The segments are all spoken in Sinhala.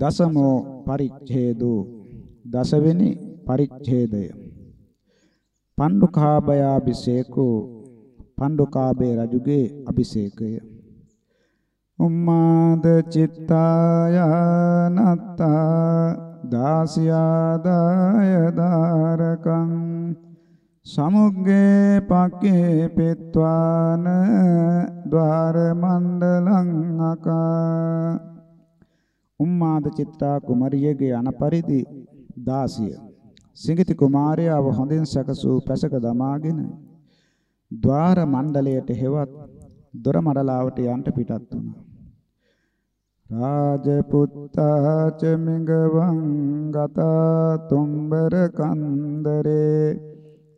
දසමෝ පරිච්ඡේදෝ. දසවෙනි පරිච්ඡේදය. පණ්ඩුකාභයාභිෂේකෝ. පණ්ඩුකාභය රජුගේ අභිෂේකය. උම්මාද චිත්තායනත්තා. දාසියාදාය දාරකං සමුග්ගේ පක්කේ පෙත්වාන. ద్వාර මණ්ඩලං අකා. උම්මාද චිත්තා කුමරියගේ අනපරිදි දාසිය සිඟිති කුමාරයාව හොඳින් සැකසූ පැසක දමාගෙන ద్వාර මණ්ඩලයට හෙවත් දොර මඩලාවට යන්ට පිටත් වුණා. රාජපුත්තාච මිගවං ගතා තුම්බර කන්දරේ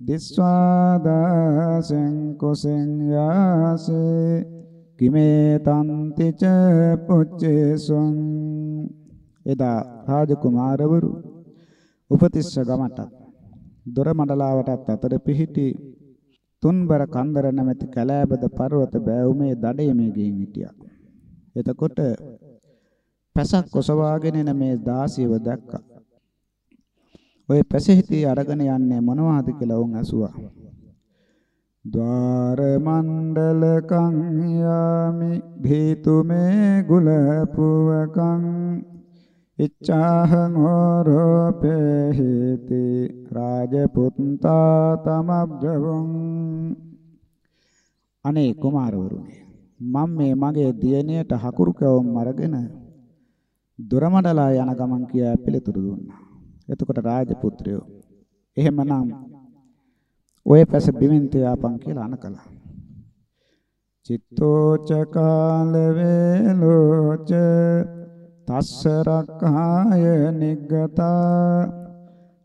දිස්වාදාසෙන් කුසෙන් යාසේ කිමේ තන්තිච පුච්චේසුං එදා රාජකුමාරවරු උපතිස්ස ගමට දොර මඩලාවටත් අතර පිහිටි තුන්බර කන්දර නැමැති කැලෑබද පර්වත බෑවුමේ දඩයමේ ගින් හිටියා. එතකොට පැසක් ඔසවාගෙන එන මේ දාසියව දැක්කා. ඔය පැසෙහිදී අරගෙන යන්නේ මොනවද කියලා උන් අසුවා. ద్వාර මණ්ඩලකං යාමි භීතුමේ ගුලපුවකං ඉච්ඡාහං හෝරෝපේහිති රාජපුත්තා තමබ්ජවං අනේ කුමාරවරුනි මම මේ මගේ දියණියට හකුරු කැවුම් අරගෙන දොරමඩලා යන ගමන් කියා පිළිතුරු දුන්නා. එතකොට රාජපුත්‍රයෝ එහෙමනම් ඔය පැස බිමින් තියාපන් කියලා අනකලා. චිත්තෝච කාල වේලෝච තස්ස රක්ඛාය නිග්ගතා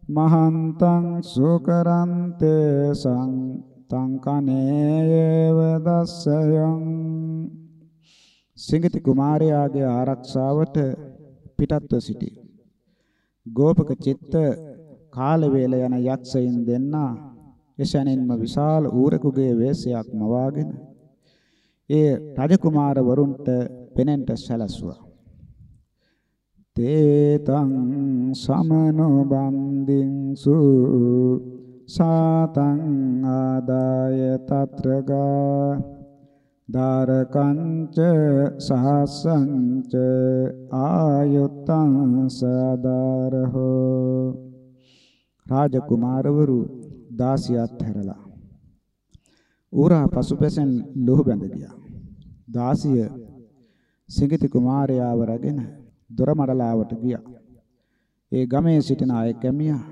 මහන්තං සුකරන්තේ සං තං කනේයව දස්සයං සිඟිති කුමාරයාගේ ආරක්ෂාවට පිටත්ව සිටි ගෝපක චිත්ත කාල වේල යන යක්ෂයින් දෙන්නා එසැනින්ම විශාල ඌරකුගේ වේශයක් මවාගෙන ඒ රජකුමාර වරුන්ට පෙනෙන්ට සැලැස්සුවා. තේතං සමනෝ බන්දින්සු සාතං ආදාය తත්‍රගා දාරකංච සහස්සංච ආයුත්තං සදාරහෝ රාජකුමාරවරු දාසියත් හැරලා ඌරා පසුපැසෙන් ලොහු බැඳ ගියා දාසිය සිඟිති කුමාරයාව රැගෙන දොරමඩලාවට ගියා. ඒ ගමේ සිටින අය කැමියා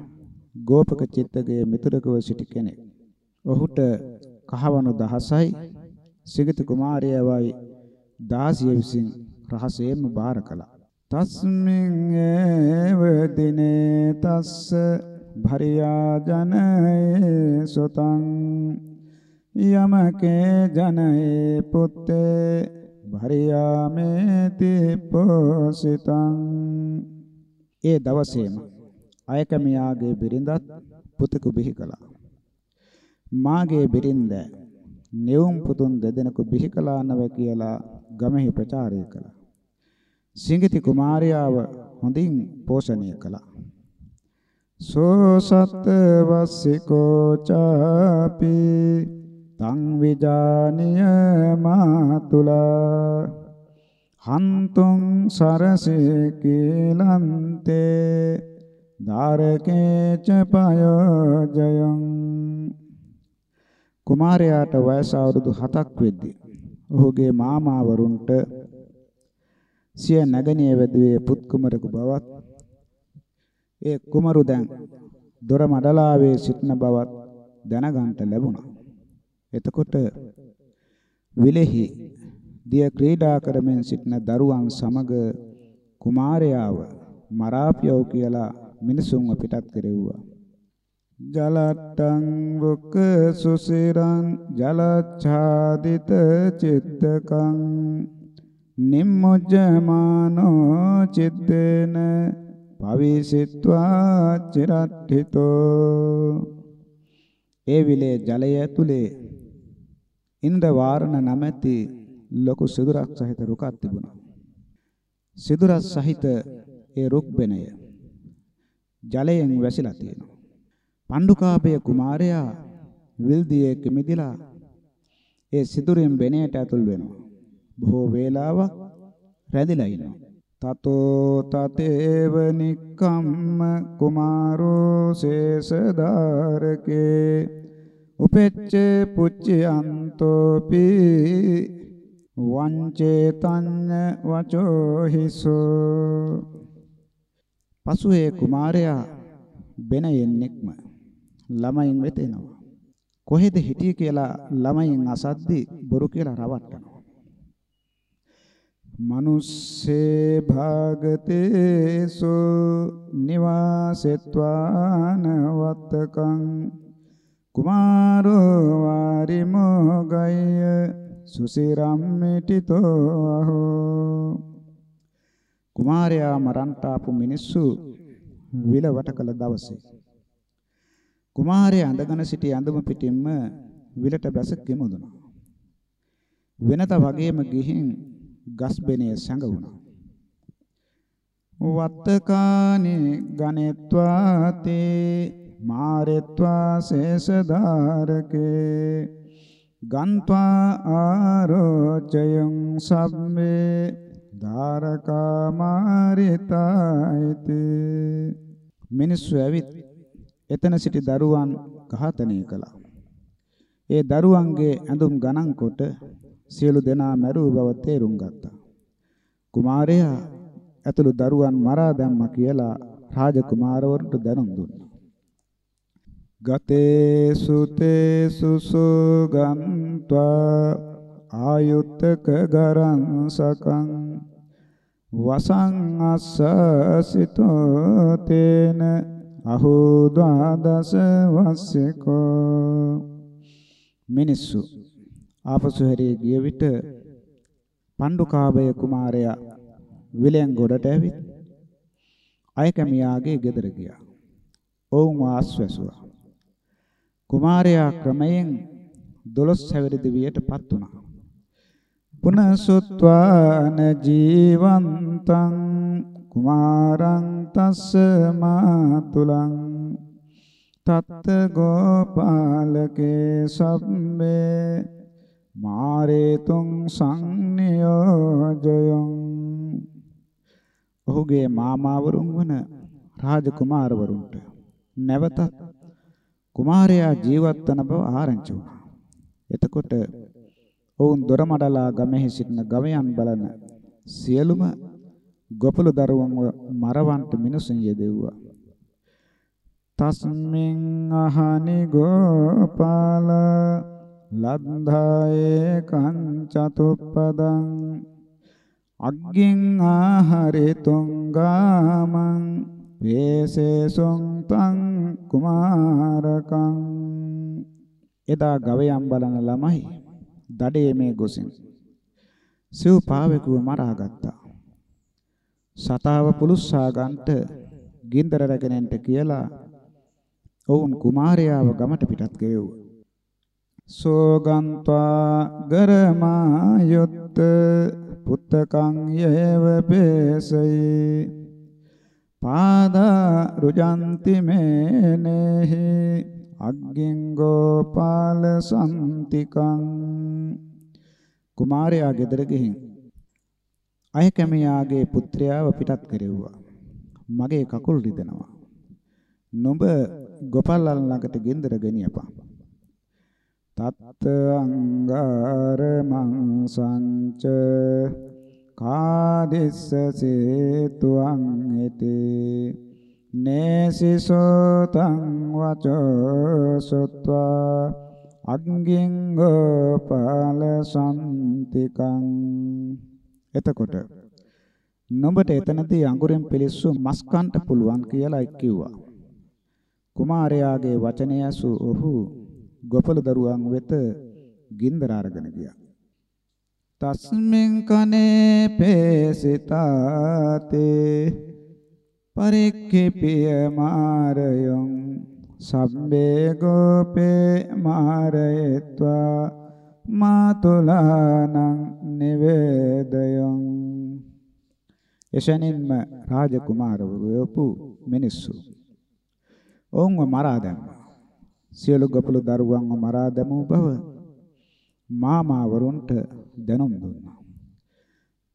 ගෝපක චිත්තගේ මිතුරකව සිටි කෙනෙක්. ඔහුට කහවණු දහසයි සිගත කුමාරයවයි දාසිය විසින් රහසෙන්ම බාර කළා. තස්මින් ඒව දිනේ තස්ස භරියා ජනයේ සොතං යමකේ ජනයේ පුත්තේ භරියාමේති පෝසිතං ඒ දවසේම අයකමියාගේ බිරිඳත් පුතෙකු බිහි කළා. මාගේ බිරිඳ නියුම් පුතුන් දෙදෙනෙකු බිහි කළා නව කියලා ගමෙහි ප්‍රචාරය කළා. සිඟිති කුමාරයාව හොඳින් පෝෂණය කළා. සෝ සත් වස්සිකෝ චාපි තං විජානිය මාතුලා හන්තුං සරසේ කීලන්තේ ධාරකේච පයෝජයං කුමාරයාට වයස අවුරුදු 7ක් වෙද්දී ඔහුගේ මාමා වරුන්ට සිය නැගණිය වැදුවේ පුත් කුමරකු බවත් ඒ කුමරු දැන් දොර මඩලාවේ සිටින බවත් දැනගන්ට ලැබුණා එතකොට විලෙහි දිය ක්‍රීඩා කරමින් සිටින දරුවන් සමග කුමාරයාව මරාපියව කියලා මිනිසුන්ව පිටත් කෙරෙව්වා. ජලට්ටං වොක සුසිරං ජලච්ඡාදිත චිත්තකං නිම්මුජ්ජමානෝ චිත්තේන පවිසිත්වා චිරට්ඨිතෝ ඒ විලේ ජලය ඇතුලේ ඉන්ද්‍ර වාරණ නැමැති ලොකු සිදුරක් සහිත රුකක් තිබුණා. සිදුරක් සහිත ඒ රුක්බෙනය ජලයෙන් වැසිලා තියෙනවා. පණ්ඩුකාභය කුමාරයා විල්දියේ කිමිදිලා ඒ සිදුරින් බෙනයට ඇතුල් වෙනවා. බොහෝ වේලාවක් රැඳිලා ඉනවා. තතෝ තතේව නික්කම්ම කුමාරෝ ශේෂධාරකේ. උපෙච්ච පුච්චයන්තෝපි වංචේතඤ්ඤ වචෝ හිසෝ පසුවේ කුමාරයා බෙනයෙන් නික්ම ළමයින් වෙත එනවා කොහෙද හිටියේ කියලා ළමයින් අසද්දි බොරු කියලා රවට්ටනවා. මනුස්සේ භාගතේසු නිවාසෙත්වාන වත්තකං කුමාරෝ වාරිමෝගය සුසිරම්මිටිතෝ අහෝ කුමාරයා මරන්ට ආපු මිනිස්සු විලවට කළ දවසේ කුමාරයා අඳගෙන සිටි ඇඳුම පිටින්ම විලට බැස කිමුදුනා වෙනත වගේම ගිහින් ගස් බෙනේ සැඟවුණා. වත්තකානේ ගණෙත්වා තේ මාරෙත්වා ශේෂධාරකේ ගන්්වා ආරෝචයං සම්මේ ධාරකා මාරිතායිති මිනිස්සු ඇවිත් එතන සිටි දරුවන් ඝාතනය කළා. ඒ දරුවන්ගේ ඇඳුම් ගණන් කොට සියලු දෙනා මැරූ බව තේරුම් ගත්තා. කුමාරයා ඇතුළු දරුවන් මරා දැම්මා කියලා රාජකුමාරවරුන්ට දැනුම් දුන්නා. ගතේ සුතේ සුසුගන්්වා ආයුත්තක ගරං සකං වසං අස්සසිතෝ තේන අහෝ ද්වාදස වස්සකෝ මිනිස්සු ආපසු හැරී ගිය විට පණ්ඩුකාභය කුමාරයා විලෙන් ගොඩට ඇවිත් අයකමියාගේ ගෙදර ගියා. ඔවුන් ආස්වැසුවා. කුමාරයා ක්‍රමයෙන් 12 හැවිරිදි දිවියටපත් වුණා. පුනසුත්වාන ජීවන්තං කුමාරං තස්ස මාතුලං තත්ත ගෝපාලකේ සම්මේ මාරේතුං සංනියෝජයං ඔහුගේ මාමාවරුන් වන රාජකුමාරවරුන්ට නැවතත් කුමාරයා ජීවත් වන බව ආරංචි වුණා. එතකොට ඔවුන් දොරමඩලා ගමෙහි සිටින ගවයන් බලන සියලුම ගොපළු දරුවන්ව මරවන්ට මිනිසුන් යෙදෙව්වා. තස්මින් අහනි ගෝපාලා ලද්ධායේ කංචතුප්පදං අග්ගින් ආහරිතුංගාමං වේසේසුං තං කුමාරකං එදා ගවයන් බලන ළමයි දඩේ මේ ගොසින් සිව් පාවෙකුව මරාගත්තා සතාව පුලුස්සා ගන්නට ගින්දර රැගෙනෙන්ට කියලා ඔවුන් කුමාරයාව ගමට පිටත් ගෙවුවා සෝගන්්වා ගරමායුත්ත පුත්තකං යේව පේසයි පාදා රුජන්ති මේනෙහි අග්ගින් ගෝපාල සම්තිකං කුමාරයා ගෙදර ගිහින් අයකමියාගේ පුත්‍රයාව පිටත් කෙරෙව්වා. මගේ කකුල් රිදෙනවා. නුඹ ගෝපාලන් ළඟට ගෙන්දර ගෙනියපන්. තත්ත අංගාර මංසංච කාදිස්ස සේතුං හිතේ නේසිසෝතං වචෝ සොත්වා අග්ගින් ගෝපාල සම්තිකං එතකොට නොඹට එතනදී අඟුරෙන් පිලිස්සු මස් කන්ට පුළුවන් කියලා කිව්වා කුමාරයාගේ වචනය ඇසු ඔහු ගොපල දරුවන් වෙත ගින්දර අරගෙන ගියා. තස්මින් කනේ පේසිතාතේ පරික්ඛිපිය මාරයං සම්බේ ගෝපේ මාරයත්වා මාතුලානං නිවේදයං එසැනින්ම රාජකුමාරවරු මිනිස්සු ඔවුන්ව මරා දැම්මා. සියලු ගපළු දරුවන්ව මරා දැමූ බව මාමාවරුන්ට දැනුම් දුන්නා.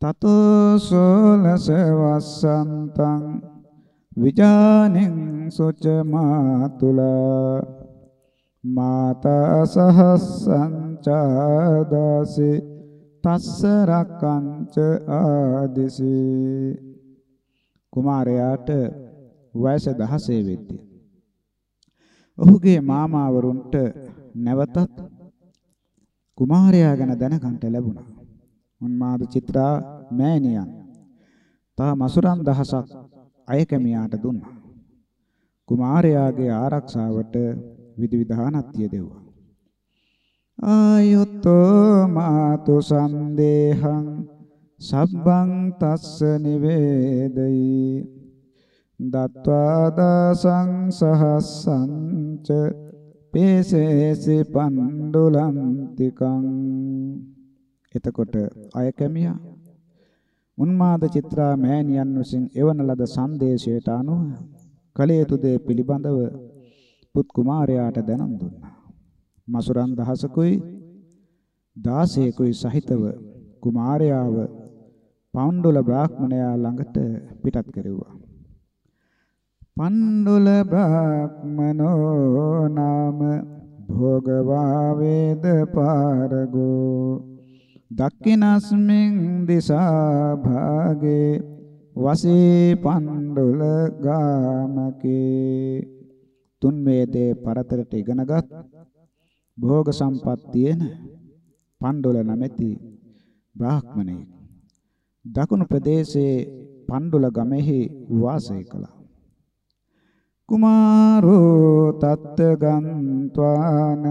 තතෝ සෝලස වස්සන්තං විජානින් සුච මාතුලා මාතා සහස්සං චාදාසි තස්ස රක්කංච ආදිසි කුමාරයාට වයස 16 වෙද්දී ඔහුගේ මාමාවරුන්ට නැවතත් කුමාරයා ගැන දැනගන්න ලැබුණා. උන්මාද චිත්‍රා මෑණියන් තහ මසුරන් දහසක් අයකමියාට දුන්නා. කුමාරයාගේ ආරක්ෂාවට විධිවිධානත්ය දෙව්වා. ආයුත්තෝ මාතු සන්දේහං සබ්බං තස්ස නිවේදයි දත්වා දාසං සහස්සංච පේසේසි පණ්ඩුලන්තිකං එතකොට අය කැමියා උන්මාද චිත්‍රා මෑණියන් විසින් එවන ලද සංදේශයට අනුව කලයුතු දේ පිළිබඳව පුත් කුමාරයාට දැනුම් දුන්නා. මසුරන් දහසකුයි 16කුයි සහිතව කුමාරයාව පවුන්ඩුල බ්‍රාහ්මණයා ළඟට පිටත් කෙරෙව්වා. පණ්ඩුල බ්‍රාහ්මනෝ නාම භෝගවා වේද පාරගෝ. දක්ඛිනස්මින් දිසා භාගේ වසේ පණ්ඩුල ගාමකේ. තුන් වේදේ පරතරට ඉගෙනගත් භෝග සම්පත් තියෙන පණ්ඩුල නැමැති බ්‍රාහ්මණයෙක්. දකුණු ප්‍රදේශයේ පණ්ඩුල ගමෙහි වාසය කළා. කුමාරෝ තත්ත ගන්්වාන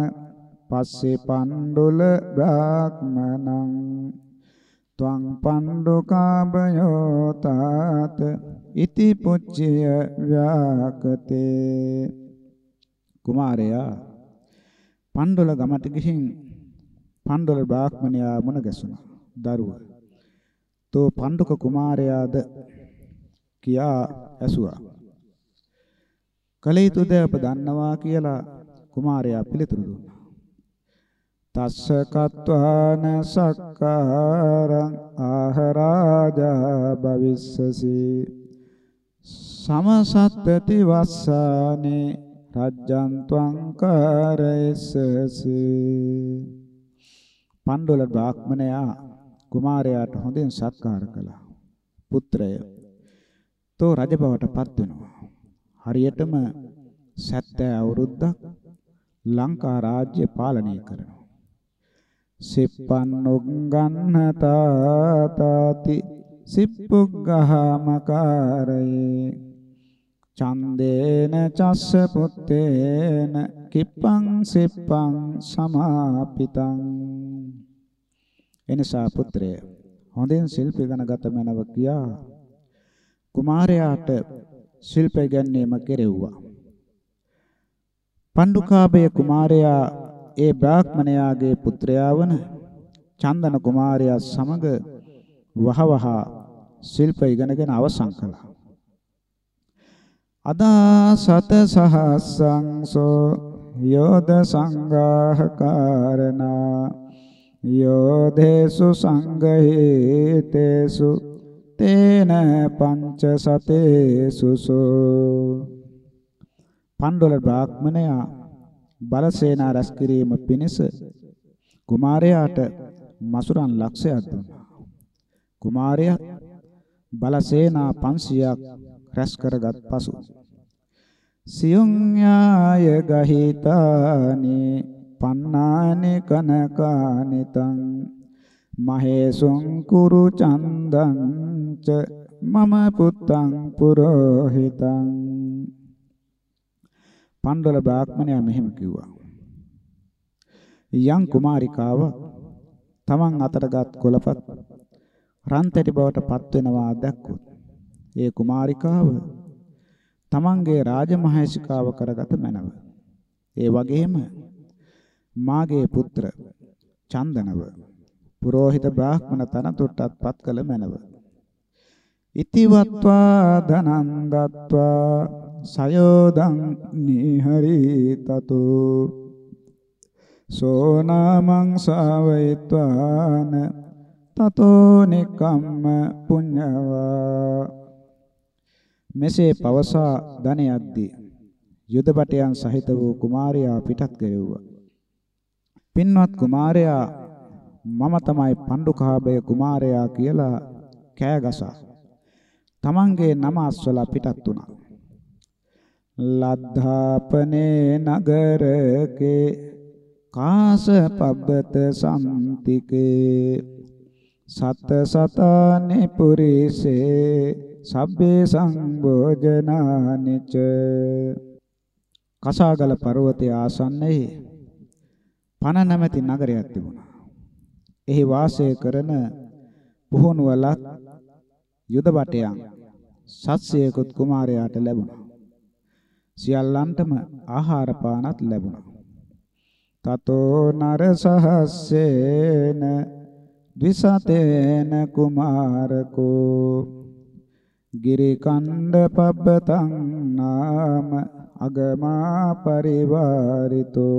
පස්සේ පණ්ඩුල බ්‍රාහ්මනං ත්වං පණ්ඩුකාභයෝ තාත ඉති පුච්චය ව්‍යාකතේ. කුමාරයා පණ්ඩුල ගමට ගිහින් පණ්ඩුල බ්‍රාහ්මණයා මුණ ගැසුණා. දරුව තෝ පණ්ඩුක කුමාරයාද? කියා ඇසුවා. කල යුතුද අප දන්නවා කියලා කුමාරයා පිළිතුරු දුන්නා. තස්ස කත්වාන සක්කාරං ආහරාජා භවිස්සසි සමසත්තති වස්සානේ රජ්ජං ත්වං කරයස්සසි පණ්ඩුල බ්‍රාහ්මණයා කුමාරයාට හොඳින් සත්කාර කළා. පුත්‍රය තෝ රජ බවට පත් වෙනවා. හරියටම 70 අවුරුද්දක් ලංකා රාජ්‍ය පාලනය කරනවා. සිප්පන්නොග්ගන්න තාතාති සිප්පුග්ගහමකාරයේ චන්දේන චස්ස පුත්තේන කිප්පං සිප්පං සමාපිතං. එනිසා පුත්‍රය හොඳින් ශිල්ප ඉගෙනගත මැනව කියා කුමාරයාට ශිල්ප ඉගැන්වීම කෙරෙව්වා. පණ්ඩුකාභය කුමාරයා ඒ බ්‍රාහ්මණයාගේ පුත්‍රයා වන චන්දන කුමාරයා සමග වහවහ ශිල්ප ඉගෙනගෙන අවසන් කළා. අදා සත සහස්සංසෝ යෝධ සංඝාහකාරණා යෝධේසු සංඝේතේසු තේන පංච සතේ සුසෝ පණ්ඩොල බ්‍රාහ්මණයා බලසේනා රැස් කිරීම පිණිස කුමාරයාට මසුරන් ලක්ෂයක් දුන්නා. කුමාරයා බලසේනා 500ක් රැස් කරගත් පසු සියුම් යාය ගහිතානි පන්නානි කනකානිතං මහේසුං කුරු චන්දං ච මම පුත්තං පුරෝහිතං. පණ්ඩල බ්‍රාහ්මණයා මෙහෙම කිව්වා. යම් කුමාරිකාව තමන් අතරගත් කොළපත් රන්තැටි බවට පත් වෙනවා දැක්කොත් ඒ කුමාරිකාව තමන්ගේ රාජමහේශිකාව කරගත මැනව. ඒ වගේම මාගේ පුත්‍ර චන්දනව පුරෝහිත බ්‍රාහ්මණ තනතුරටත් පත් කළ මැනව. ඉතිවත්වා ධනං දත්වා සයෝදං නිහරි තතෝ සෝනාමං සාවයිත්වාන තතෝ නිකම්ම පුඤ්ඤවා. මෙසේ පවසා ධනයද්දී යුදපටයන් සහිත වූ කුමාරයා පිටත් කෙරෙව්වා. පින්වත් කුමාරයා මම තමයි පණ්ඩුකාභය කුමාරයා කියලා කෑ ගසා තමන්ගේ නම අස්වලා පිටත් වුණා. ලද්ධාපනේ නගරකේ කාස පබ්බත සම්තිකේ සත සතානි පුරිසේ සබ්බේ සංභෝජනානිච කසාගල පර්වතයේ ආසන්නයේ පණ නැමැති නගරයක් තිබුණා. එහි වාසය කරන පුහුණුවලත් යුද බටයන් සත්සයකුත් කුමාරයාට ලැබුණා. සියල්ලන්ටම ආහාර පානත් ලැබුණා. තතෝ නර සහස්සේන ද්විසතේන කුමාරකෝ ගිරිකණ්ඩ පබ්බතං නාම අගමා පරිවාරිතෝ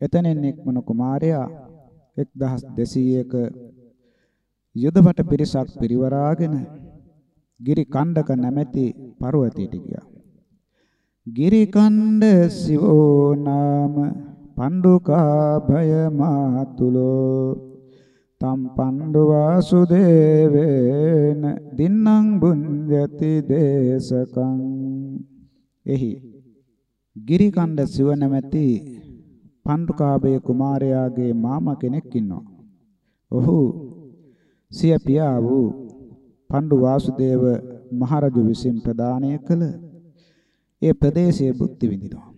එතනින් එක්මන කුමාරයා 1200ක යුදවට පිරිසක් පිරිවරාගෙන ගිරි කණ්ඩක නැමැති පර්වතයට ගියා. ගිරි කණ්ඩ සිවෝ නාම පණ්ඩුකා භය මාතුලෝ තම් පණ්ඩු වාසුදේවේන දින්නම් බුඤ්ජති දේශකං එහි ගිරි කණ්ඩ සිව නැමැති පණ්ඩුකාභය කුමාරයාගේ මාමා කෙනෙක් ඉන්නවා. ඔහු සිය පියා වූ පණ්ඩු වාසුදේව මහරජු විසින් ප්‍රදානය කළ ඒ ප්‍රදේශයේ බුද්ධි විඳිනවා.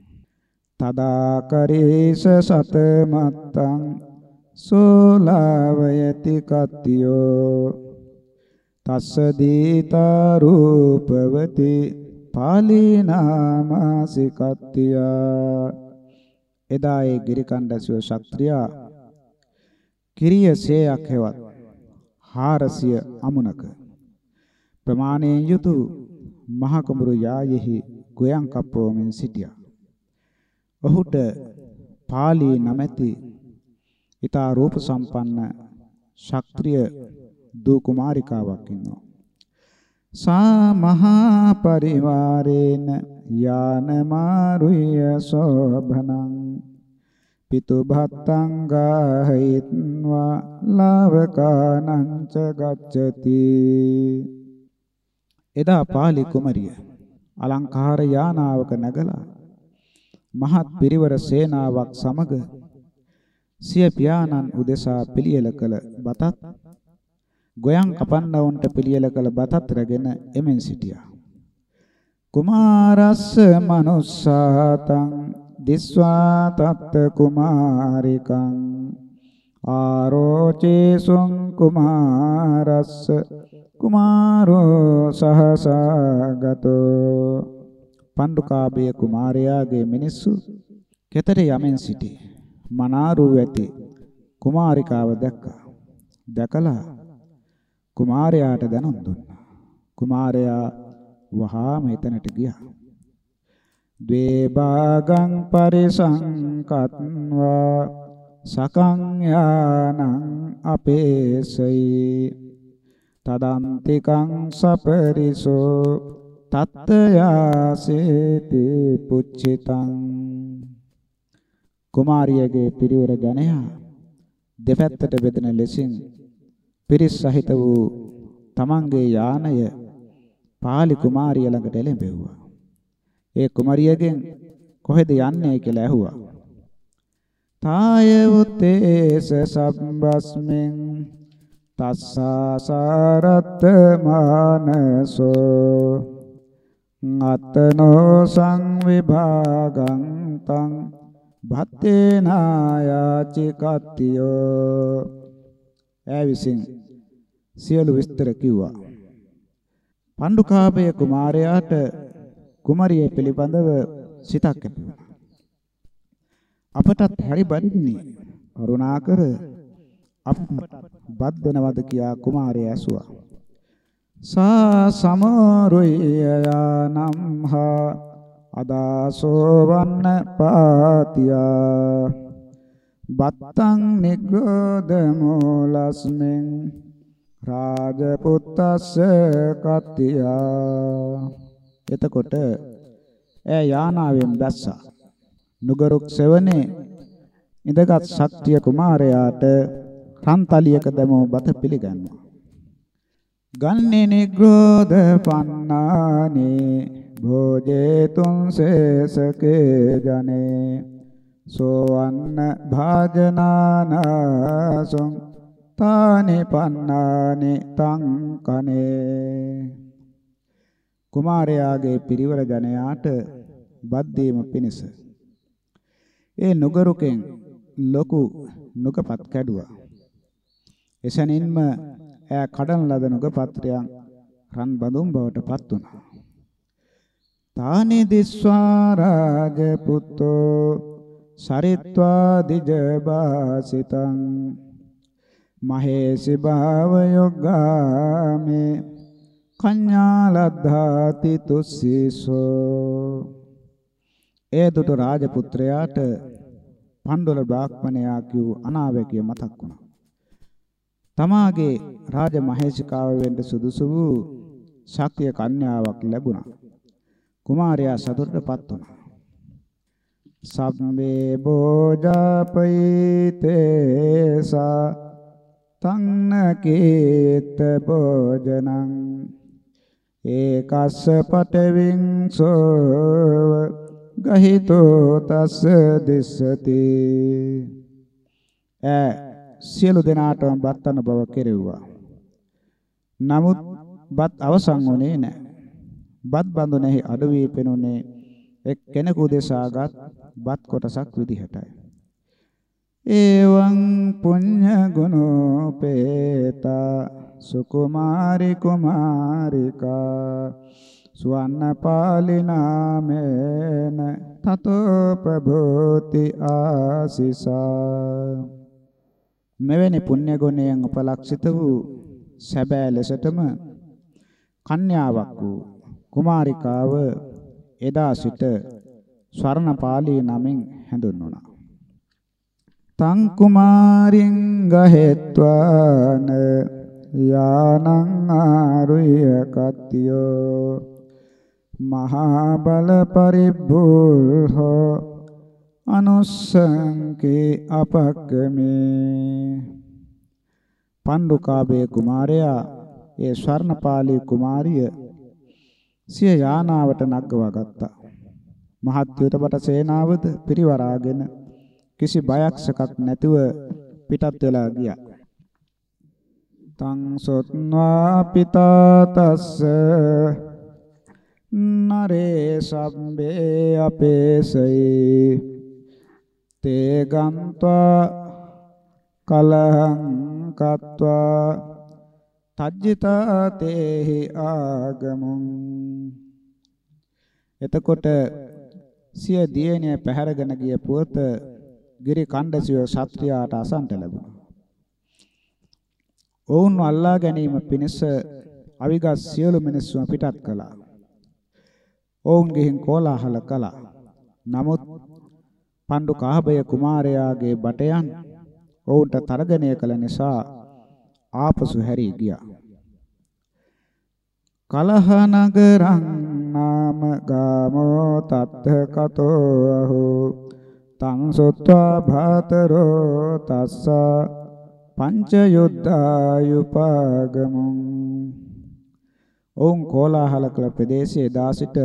තදා කරේස සතමත්තං සෝලාවයති කත්තියෝ තස්ස දීතා රූපවති පාලීනාමාසි කත්තියා එදා ඒ ගිරිකණ්ඩසිව ශක්‍ත්‍රියා කිරිය සේයක් හෙවත් 400 අමුණක ප්‍රමාණයෙන් යුතු මහ කුඹුරු යායෙහි ගොයන් කප්පවමින් සිටියා. ඔහුට පාලි නමැති ඊතා රූප සම්පන්න ශක්‍රීය දූ කුමාරිකාවක් ඉන්නවා. සා මහා පරිවාරේන යාන මාරුය සෝභනං පිතු භත්තං ගාහිත්වා ලාවකානංච ගච්ඡති. එදා පාලි කුමරිය අලංකාර යානාවක නැගලා මහත් පිරිවර සේනාවක් සමග සිය පියාණන් උදෙසා පිළියෙල කළ බතත් ගොයන් කපන්නවුන්ට පිළියෙල කළ බතත් රැගෙන එමෙන් සිටියා. කුමාරස්ස මනුස්සාතං දිස්වා තත්ත කුමාරිකං ආරෝචේසුං කුමාරස්ස කුමාරෝ සහසගතෝ. පණ්ඩුකාභය කුමාරයාගේ මිනිස්සු කෙතර යමෙන් සිටි? මනාරු ඇති කුමාරිකාව දැක්කා. දැකලා කුමාරයාට දැනුම් දුන්නා. කුමාරයා වහාම එතනට ගියා. ද්වේ භාගං පරිසංකත්වා සකං යානං අපේසයි. තදන්තිකං සපරිසෝ තත්තයාසේති පුච්චිතං. කුමාරියගේ පිරිවර ගණයා දෙපැත්තට බෙදෙන ලෙසින් පිරිස් සහිත වූ තමන්ගේ යානය පාලි කුමාරිය ළඟට එළඹෙව්වා ඒ කුමරියගෙන් කොහෙද යන්නේ කියලා ඇහුවා. තාය උත්තේස සම්බස්මෙන් තස්සාසරත් මානසෝ අතනෝ සංවිභාගං තං භත්තේනායාචි කත්තියෝ ඈ විසින් සියලු විස්තර කිව්වා. පණ්ඩුකාභය කුමාරයාට කුමරිය පිළිබඳව සිතක් ඇති අපටත් හරි බඩින්නේ කරුණාකර අපට බද්දනවද? කියා කුමාරයා ඇසුවා. සා සමරුය යානම්හා අදාසෝ වන්න පාතියා. බත්තං නිග්‍රෝධ මූලස්මෙන් රාජපුත්තස්ස කත්තියා. එතකොට ඈ යානාවෙන් බැස්සා. නුගරුක් සෙවනේ ඉඳගත් ශක්තිය කුමාරයාට රන්තලියක දැමූ බත පිළිගන්නවා. ගන්නේ නිග්‍රෝධ පන්නානේ භෝජේ තුන් සේසකේ ජනේ. සෝවන්න භාජනානසුං තානි පන්නානි තං කනේ. කුමාරයාගේ පිරිවර ජනයාට බද්දීම පිණිස. ඒ නුගරුකෙන් ලොකු නුගපත් කැඩුවා. එසැනින්ම ඈ කඩන ලද නුගපත්‍රයන් රන් බඳුන් බවට පත් වුණා. තානි දිස්වා රාජ පුත්තෝ සරිත්වා දිජබාසිතං මහේසි භාව යොග්ගාමේ කඤ්ඤාලද්ධාති තුස්සීසෝ ඒ දුටු රාජපුත්‍රයාට පණ්ඩුල බ්‍රාහ්මණයා කියූ අනාවැකිය මතක් වුණා. තමාගේ රාජ මහේසිකාව වෙන්න සුදුසු වූ ශක්තිය කන්‍යාවක් ලැබුණා. කුමාරයා සතුටටපත් වුණා. සම්මේ බෝජාපයිතේසා තන්නකේත භෝජනං ඒකස්ස පටවින් සෝව ගහිතෝ තස්ස දිස්සති. ඈ සියලු දෙනාටම බත්තන බව කෙරෙව්වා. නමුත් බත් අවසන් වුණේ නැහැ බත් බඳුනේහි අඩු වී පෙනුනේ එක් කෙනෙකු දෙසාගත් බත් කොටසක් විදිහටයි. එවං පුඤ්ඤ ගුණෝපේතා සුකුමාරි කුමාරිකා සුවන්න පාලිනාමේන තතෝ ප්‍රභූති ආසිසා මෙවැනි පුණ්‍ය ගුණයෙන් උපලක්ෂිත වූ සැබෑ ලෙසටම කන්‍යාවක් වූ කුමාරිකාව එදා සිට ස්වර්ණපාලී නමින් හැඳුන්වුණා. තං කුමාරින් ගහෙත්වාන යානං ආරුය කත්තියෝ මහා බල පරිබ්බුල්හෝ අනුස්සංකේ අපක්කමේ පණ්ඩුකාභය කුමාරයා ඒ ස්වර්ණපාලී කුමාරිය සිය යානාවට නග්ගවා ගත්තා. මහත් යුතපට සේනාවද පිරිවරාගෙන කිසි බයක් සකක් නැතුව පිටත් වෙලා ගියා. තං සොත්වා පිතා තස්ස නරේ සම්බේ අපේසයි තේ ගන්්වා කලහං කତ୍වා තජ්ජිතා තේහි ආගමුං එතකොට සිය දියණිය පැහැරගෙන ගිය පුවත ගිරි කණ්ඩසිය ශාත්‍රියාට අසන්ට ලැබුණා. ඔවුන්ව අල්ලා ගැනීම පිණිස අවිගත් සියලු මිනිස්සුම පිටත් කළා. ඔවුන් ගිහින් කෝලාහල කළා. නමුත් පණ්ඩු කාහබය කුමාරයාගේ බටයන් ඔවුන්ට තරගණය කළ නිසා ආපසු හැරී ගියා. කලහ නගරං නාම ගාමෝ තත්ත කතෝ අහෝ තං සොත්වා භාතරෝ තස්ස පංච යුද්ධායුපාගමුං ඔවුන් කෝලාහල කළ ප්‍රදේශයේ දාසිට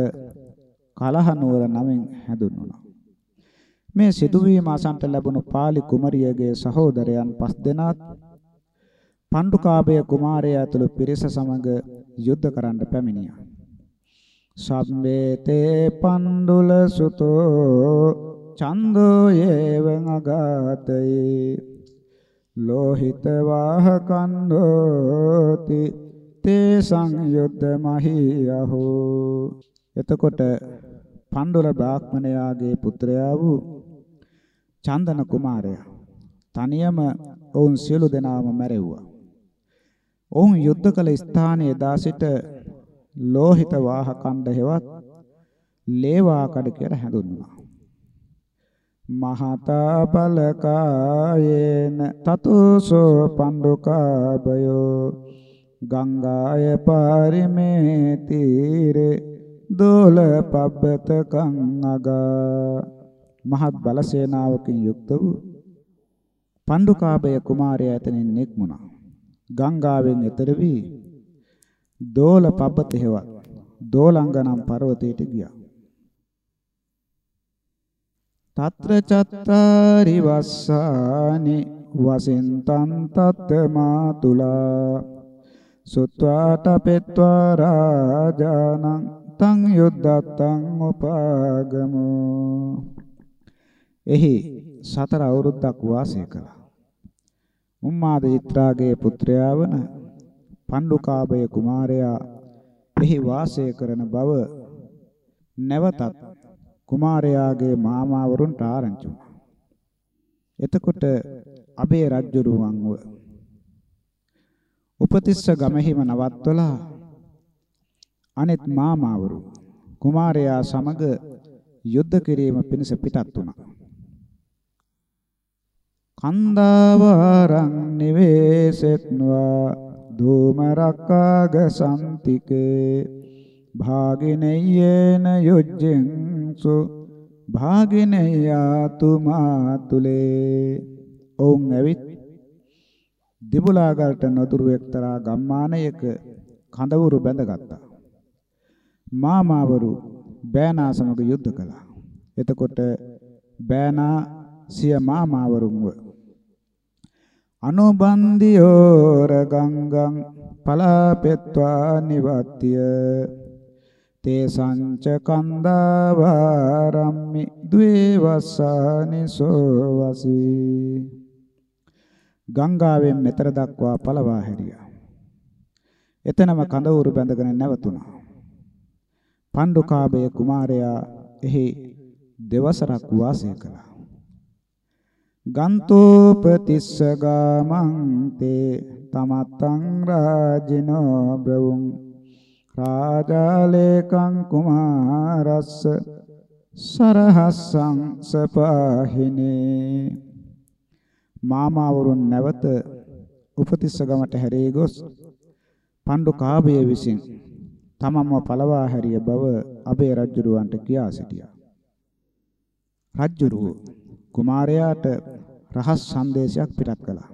කලහ නුවර නමින් හැඳුන්වනවා මේ සිදුවීම අසන්ට ලැබුණු පාලි කුමරියගේ සහෝදරයන් පස් දෙනාත් පණ්ඩුකාභය කුමාරයා ඇතුළු පිරිස සමග යුද්ධ කරන්න පැමිණියා. සම්මේතේ පණ්ඩුල සුතෝ චන්දෝ යේවං අගතේ ලෝහිත වාහකන්දෝති තේ සංයුද්ධ මහියහෝ. එතකොට පණ්ඩුල බ්‍රාහ්මණයාගේ පුත්‍රයා වූ චන්දන කුමාරයා තනියම ඔවුන් සියලු දෙනාම මැරෙව්වා. ඔවුන් යුද්ධ කළ ස්ථානයේ දා සිට ලෝහිත වාහ කණ්ඩ හෙවත් ලේවාකඩ කියලා හැඳුන්වනවා. මහතා බලකායේන තතුසෝ පණ්ඩුකාබයෝ ගංගාය පාරිමේ තීරේ දෝල පබ්බත කං අගා මහත් බලසේනාවකින් යුක්ත වූ පණ්ඩුකාභය කුමාරයා එතනින් නික්මුණා. ගංගාවෙන් එතර වී දෝල පබ්බත හේවත් දෝලංගනම් පර්වතයට ගියා. తත්‍ර චත්තාරි වස්සානි වසින්තං තත් මාතුලා සුත්වාට පෙත්වා රාජානං තං යුද්ධත්තං උපාගමෝ එහි සතර අවුරුද්දක් වාසය කළා. උම්මාද චිත්‍රාගේ පුත්‍රයා වන පණ්ඩුකාභය කුමාරයා එහි වාසය කරන බව නැවතත් කුමාරයාගේ මාමාවරුන්ට ආරංචි වුණා. එතකොට අබේ රජුරුවන්ව උපතිස්ස ගමෙහිම නවත්වලා අනෙත් මාමාවරු කුමාරයා සමග යුද්ධ කිරීම පිණිස පිටත් වුණා. කන්දාවරං නිවේසෙත්වා ධූමරක්කාග සම්තිකේ භාගිනෙයේන යොජ්ජෙන්සු භාගිනෙයාතු මාතුලේ ඔවුන් ඇවිත් දිබුලාගලට නොදුරු එක්තරා ගම්මානයක කඳවුරු බැඳගත්තා. මාමාවරු බෑනා සමග යුද්ධ කළා. එතකොට බෑනා සිය මාමාවරුන්ව අනුබන්දියෝර ගංගං පලාපෙත්වා නිවත්තිය තේ සංච කන්දාවාරම්මි ද්වේ වස්සානි සෝවසි ගංගාවෙන් මෙතර දක්වා පළවා හැරියා. එතනම කඳවුරු බැඳගෙන නැවතුණා. පණ්ඩුකාභය කුමාරයා එහි දෙවසරක් වාසය කළා. ගන්තෝපතිස්ස ගාමං තේ තමත්තං රාජිනෝ බ්‍රවුං රාජාලේකං කුමාරස්ස සරහස්සං සපාහිනේ මාමාවරුන් නැවත උපතිස්ස ගමට හැරී ගොස් පණ්ඩු කාභය විසින් තමම්ම පළවා හැරිය බව අබේ රජුරවන්ට කියා සිටියා. රජුරුව කුමාරයාට රහස් සංදේශයක් පිටත් කළා.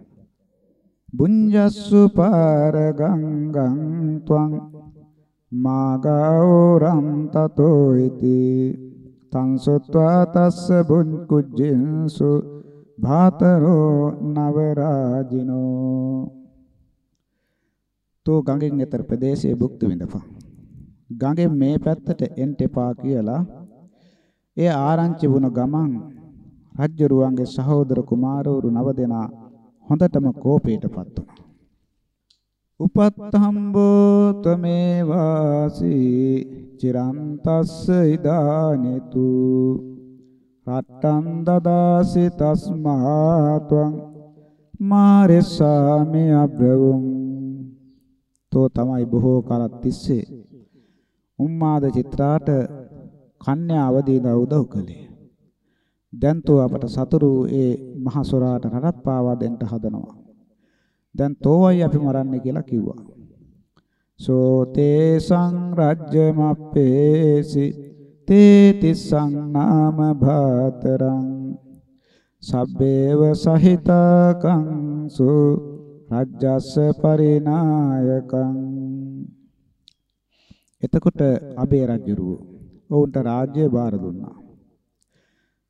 බුඤ්ජස්සු පාර ගංගං ත්වං මාගෞරම් තතෝ ඉති තං සොත්වා තස්ස බුන් කුජ්ජින්සු භාතරෝ නවරාජිනෝ. තෝ ගඟෙන් එතර ප්‍රදේශයේ භුක්ති විඳපන්. ගඟෙන් මේ පැත්තට එන්ට එපා කියලා ඒ ආරංචි වුණ ගමන් රජ්ජරුවන්ගේ සහෝදර කුමාරවරු නව දෙනා හොඳටම කෝපයටපත් වුණා. උපත්තම්බෝ ත්වමේ වාසී චිරන්තස්ස ඉදානෙතු. රට්ටන් දදාසි තස්මා ත්වං මාරෙස්සාමි අබ්‍රවුම් තෝ තමයි බොහෝ කලක් තිස්සේ උම්මාද චිත්‍රාට කන්‍යා අවදීන උදව් කළේ. දැන් තෝ අපට සතුරු ඒ මහ සොරාට රටත් පාවා දෙන්න හදනවා. දැන් තෝවයි අපි මරන්නේ කියලා කිව්වා. සෝ තේ සංරජ්‍යමප්පේසි තේ තිස්සං නාම භාතරං සබ්බේව සහිතකං සු රජ්ජස්ස පරිනායකං එතකොට අබේ රජුරුව ඔවුන්ට රාජ්‍ය බාර දුන්නා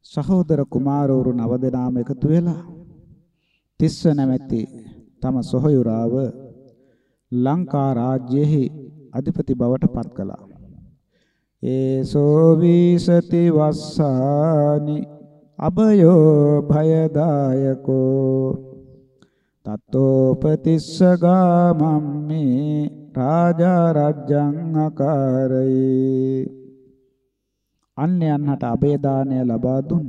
සහෝදර කුමාරවරු නව දෙනාම එකතු වෙලා තිස්ස නැමැති තම සොහයුරාව ලංකා රාජ්‍යයේ අධිපති බවට පත් කළා. ඒසෝ විසති වස්සානි අබයෝ භයදායකෝ. තත්තෝපතිස්ස ගාමම්මේ රාජා රජ්ජං අකාරේ අන්‍යයන්හට අබේ දාණය ලබා දුන්.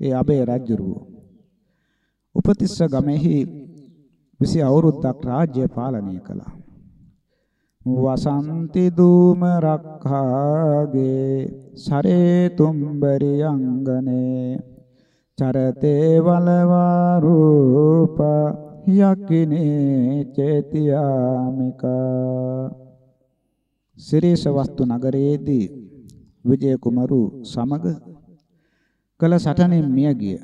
ඒ අබේ රජුරුව උපතිස්ස ගමෙහි විසි අවුරුද්දක් රාජ්‍ය පාලනය කළා. වසන්ති දූම රක්ඛාගේ සරේ තුම්බරි අංගනේ චරතේ වලවා රූප යකිනේ චේතියාමිකා සිරිස වස්තු නගරයේදී විජය කුමරු සමග කළ සටනෙන් මිය ගිය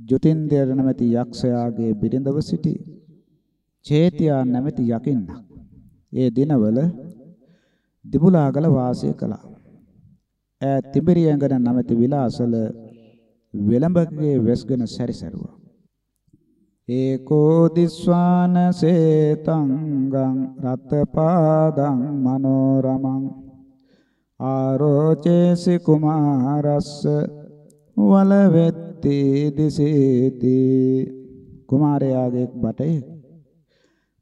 ජුතින්දර නැමැති යක්ෂයාගේ බිරිඳව සිටි චේතියා නැමැති යකින්නක් ඒ දිනවල දිබුලාගල වාසය කළා. ඈ තිබිරියංගන නැමැති විලාසල වෙලඹගේ වෙස්ගෙන සැරිසරුවා. ඒකෝ දිස්වාන සේතංගං රතපාදං මනෝරමං ආරෝචේසි කුමාරස්ස වලවෙත්ති දිසීති කුමාරයාගේ බටේ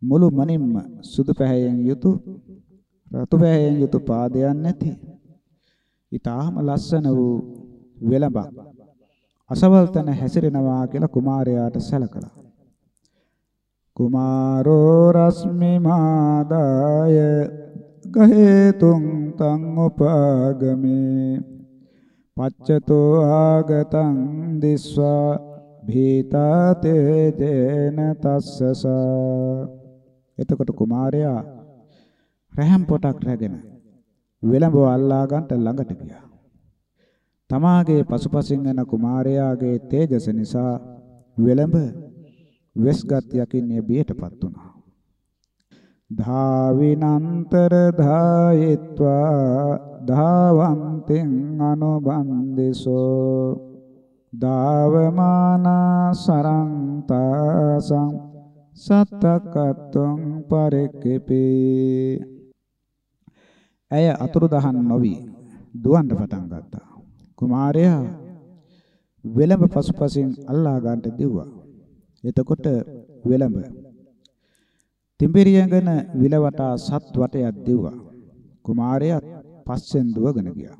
මුළු මනින්ම සුදු පැහැයෙන් යුතු රතු පැහැයෙන් යුතු පාදයන් නැති ඊටාම ලස්සන වූ වෙලඹක් අසවල් තැන හැසිරෙනවා කියලා කුමාරයාට සැලකලා. කුමාරෝ රශ්මි මාදාය ගහේතුං තං උපාගමේ. පච්චතෝ ආගතං දිස්වා භීතා තේජේන තස්සසා. එතකොට කුමාරයා රැහම් පොටක් රැගෙන විලඹව අල්ලා ගන්නට ළඟට ගියා. තමාගේ පසුපසින් යන කුමාරයාගේ තේජස නිසා විලඹ වෙස්ගත් යකින්නේ බියටපත් වුණා. ධාවිනන්තර ධායත්වා ධාවන්තෙන් අනුබන්දිසෝ දාවමානා සරං තාසං සත්තකත්වං පරික්කපේ ඇය අතුරුදහන් නොවි දුවන්න පටන් ගත්තා. කුමාරයා වෙලඹ පසුපසින් අල්ලා ගන්නට දිව්වා. එතකොට වෙලඹ තිඹිරියඟන විලවටා සත් වටයක් දිව්වා. කුමාරයා පස්සෙන් දුවගෙන ගියා.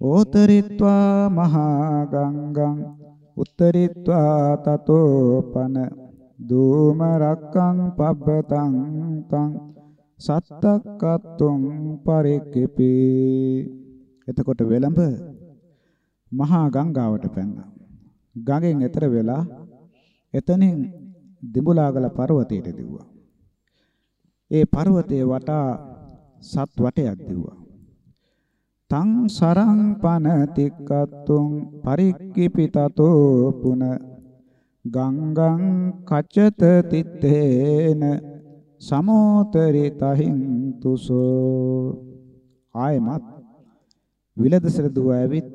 ඕතරිත්වා මහා ගංගං උත්තරිත්වා තතෝපන දූම රක්කං පබ්බතං තං සත්තක්කත්තුං පරික්කපි. එතකොට වෙලඹ මහා ගංගාවට පැන්නා ගඟෙන් එතර වෙලා එතනින් දිඹුලාගල පර්වතයට දිව්වා. ඒ පර්වතයේ වටා සත් වටයක් දිව්වා. තං සරං පන තික්කත්තුං පරික්කිපිතතෝ පුන ගංගං කචත තිත්තේන සමෝතරි තහින් තුසෝ ආයමත් විලදසර දුව ඇවිත්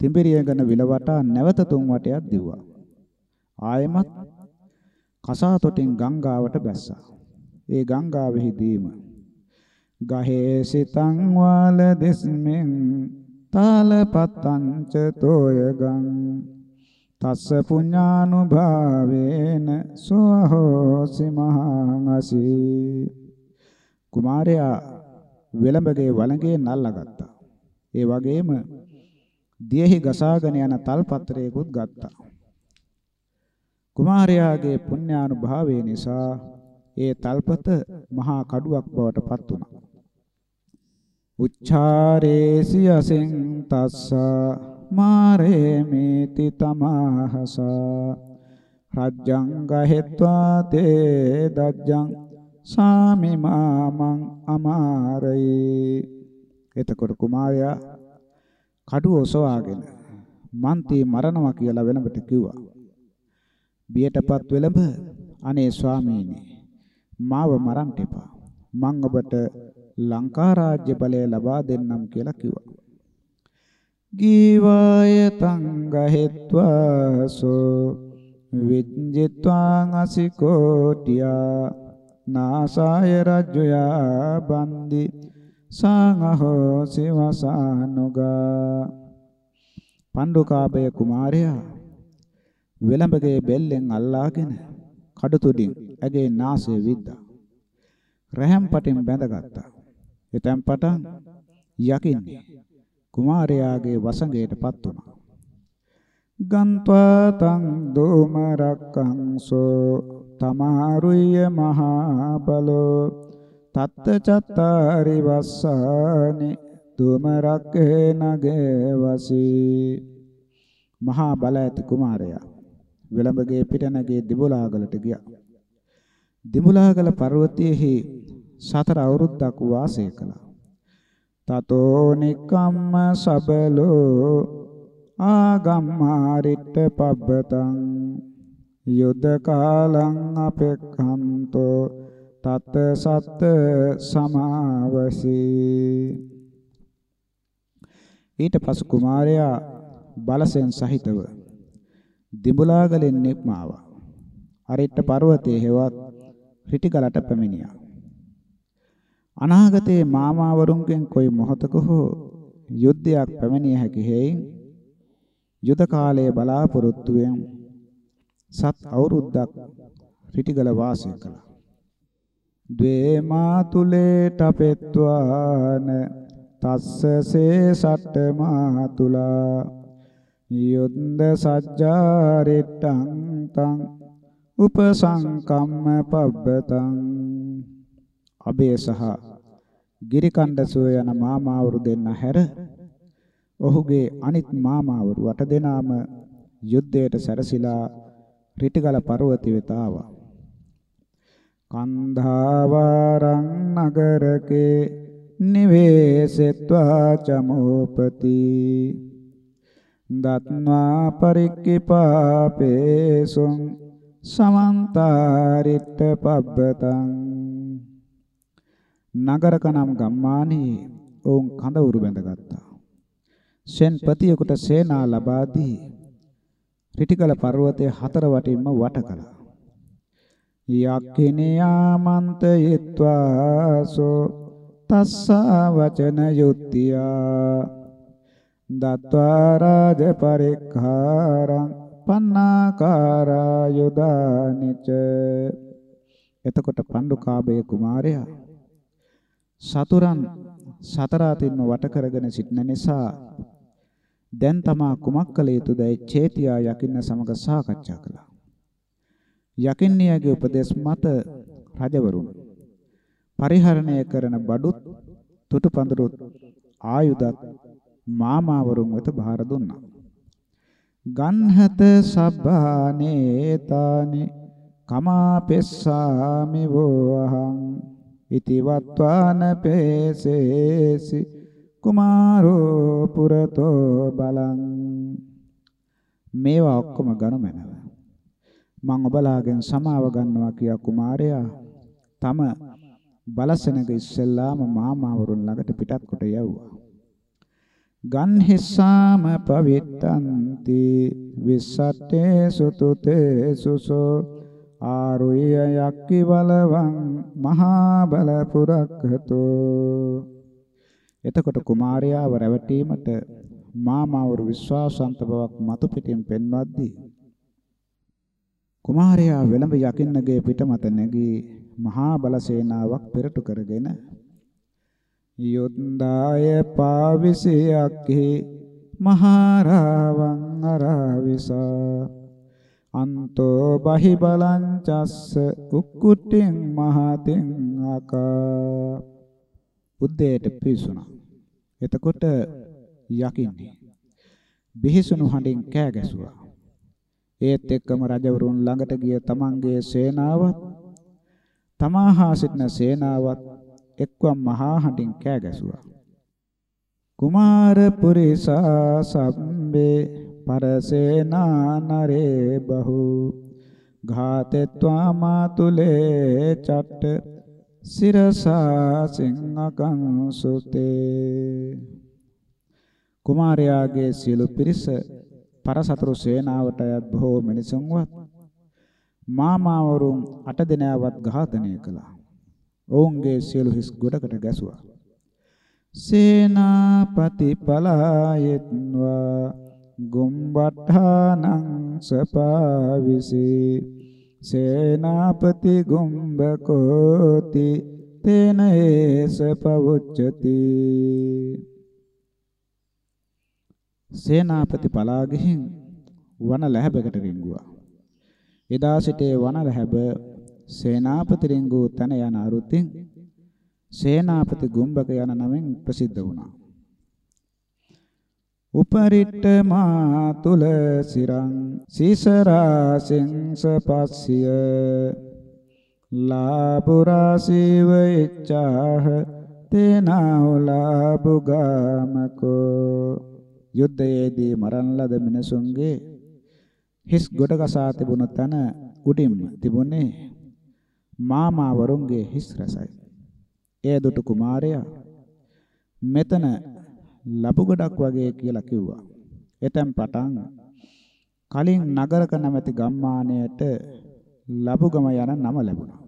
තිඹිරියගෙන විලවටා නැවත තුන් වටයක් දිව්වා. ආයමත් කසා තොටින් ගංගාවට බැස්සා. ඒ ගංගාවෙහිදීම ගහේ සිතං වාල දෙස්මෙන් තාලපත්තං ච තෝයගං තස්ස පුඤ්ඤානුභාවේන සෝහෝසි මහං අසී කුමාරයා වෙලඹගේ වළඟේ නල්ලාගත්තා. ඒ වගේම දියෙහි ගසාගෙන යන තල්පත්‍රයකුත් ගත්තා. කුමාරයාගේ පුණ්‍යානුභාවය නිසා ඒ තල්පත මහා කඩුවක් බවට පත් වුණා. උච්චාරේසි අසෙන් තස්සා මාරේ මේති තමාහසා. රජ්ජං ගහෙත්වා තේ දජ්ජං සාමි මාමං අමාරේ එතකොට කුමාරයා කඩුව ඔසවාගෙන මන්ති මරණවා කියලා වෙනබට කිව්වා. බියටපත් වෙලඹ අනේ ස්වාමීනි මාව මරන්න එපා. මං ඔබට ලංකා රාජ්‍ය බලය ලබා දෙන්නම් කියලා කිව්වා. ගීවාය තංගහෙත්වාසෝ විජ්ජිත්වාං අසිකෝටියා. නාසාය රජ්ජයා බන්දි. සාංහෝ සිවසානුගා. පණ්ඩුකාභය කුමාරයා වෙලඹගේ බෙල්ලෙන් අල්ලාගෙන කඩතුඩින් ඇගේ නාසය විද්දා. රැහම් පටින් බැඳගත්තා. එතෙන් පටන් යකින්නේ කුමාරයාගේ වසඟයටපත් වුණා. ගන්්වා තං දෝම රක්ඛංසෝ තමාරුය මහා බලෝ තත්ත චත්තාරි වස්සානි තුමරක්කේ නගේ වසී මහා බල ඇති කුමාරයා විලඹගේ පිටනගේ දිබුලාගලට ගියා. දිබුලාගල පර්වතයේහි සතර අවුරුද්දක් වාසය කළා. තතෝ නිකම්ම සබලෝ ආගම්මාරිට පබ්බතං යුද්ධ කාලං අපෙක්ඛන්තෝ තත් සත්ත සමාවසී. ඊට පසු කුමාරයා බලසෙන් සහිතව දිඹුලාගලෙන් නික්මාවා අරිට්ට පර්වතයේ හෙවත් රිටිගලට පැමිණියා. අනාගතයේ මාමාවරුන්ගෙන් કોઈ මොහතක හෝ යුද්ධයක් පැමිණිය හැකි හේයින් යුද කාලයේ බලාපොරොත්තුවෙන් සත් අවුරුද්දක් රිටිගල වාසය කළා. ද්වේ මාතුලේ තපෙත්වාන තස්සසේ සට්ඨ මාතුලා යොද්ද සජ්ජාරිට්ටං තං උපසංකම්ම පබ්බතං අබේ සහ ගිරිකණ්ඩසෝ යන මාමාවරු දෙන්න හැර. ඔහුගේ අනිත් මාමාවරු අට දෙනාම යුද්ධයට සැරසිලා රිටිගල පර්වතය වෙත ආවා. කන්ධාවරං නගරකේ නිවේසෙත්වා චමෝපති. දත්වා පරික්කිපාපේසුං සමන්තාරිට පබ්බතං. නගරක නම් ගම්මානයේ ඔවුන් කඳවුරු බැඳගත්තා. සෙන්පතියෙකුට සේනා ලබා දී රිටිකල පර්වතයේ හතර වටින්ම වට කළා. යක්ඛිනියාමන්තයත්වාසෝ තස්සා වචන යුත්තියා දත්වා රාජ පරික්ඛාරං පන්නාකාරා යුදානිච එතකොට පණ්ඩුකාභය කුමාරයා සතුරන් සතර අතින්ම වට කරගෙන සිටින නිසා දැන් තමා කුමක් කළ යුතුදයි චේතියා යකින්න සමග සාකච්ඡා කළා. යකින්නියගේ උපදේශ මත රජවරුන් පරිහරණය කරන බඩුත් තුටුපඳුරුත් ආයුධත් මාමාවරුන් වෙත බාර දුන්නා. ගන්හත සබ්බානේතානි කමාපෙස්සාමි වෝහං ඉති වත්වාන පේසේසි. කුමාරෝ පුරතෝ බලං. මේවා ඔක්කොම ගනු මැනව. මං ඔබලාගෙන් සමාව ගන්නවා කියා කුමාරයා. තම බලසෙනක ඉස්සෙල්ලාම මාමාවරුන් ළඟට පිටත් කොට යවුවා ගන්හිස්සාම පවිත්තන්ති. විස්සට්ඨේ සුතුතේ සුසෝ. ආරුය යක්කි බලවං මහා බල පුරක්හතෝ එතකොට කුමාරයාව රැවටීමට මාමාවරු විශ්වාසන්ත බවක් මතු පිටින් පෙන්වද්දී කුමාරයා වෙළඹ යකින්නගේ පිටමත නැගී මහා බල සේනාවක් පෙරටු කරගෙන යොන්දාය පාවිසයක්හි මහරාවං අරාවිසා. අන්තෝ බහි බලං චස්ස උක්කුටින් මහතින් ආකා බුද්ධයට පිසුණා එතකොට යකින්නේ. බිහිසුණු හඬින් කෑ ගැසුවා. ඒත් එක්කම රජවරුන් ළඟට ගිය තමන්ගේ සේනාවත් තමාහා සිටින සේනාවත් එක්වම් මහා හඬින් කෑ ගැසුවා. කුමාර පුරිසා සම්බේ පරසේනා නරේ බහු ඝාතෙත්වා මාතුලේ චට්ට සිරසා සිංහකං සුතේ කුමාරයාගේ සියලු පිරිස පරසතරු සේනාවට අයත් බොහෝ මිනිසුන්වත් මාමාවරුන් අට දෙනාවත් ඝාතනය කළා. ඔවුන්ගේ සියලු හිස් ගොඩකට ගැසුවා. සේනාපති පලායෙත්වා ගුම්බට්ඨානං සපාවිසි සේනාපති ගුම්බකෝති තේන ඒස පවුච්චති සේනාපති පලා ගිහින් වන ලැබකට රිංගුවා එදා සිටේ වන ලැබ සේනාපති රිංගූ තන යන අරුතින් සේනාපති ගුම්බක යන නමින් ප්‍රසිද්ධ වුණා. උපරිට්ඨ මා තුල සිරං සීසරා සිංස පස්සිය ලාබුරාසීව ඉච්ඡාහ තේනාවලාබුගාමකෝ යුද්ධයේදී මරණ ලද මිනිසුන්ගේ හිස් ගොඩ කසා තිබුණු තැන උඩින්ම තිබුණේ මාමා වරුන්ගේ හිස් රසයි. එය දුටු කුමාරයා මෙතන ලබු ගොඩක් වගේ කියලා කිව්වා. එතෙන් පටන් කලින් නගරක නැමැති ගම්මානයට ලබුගම යන නම ලැබුණා.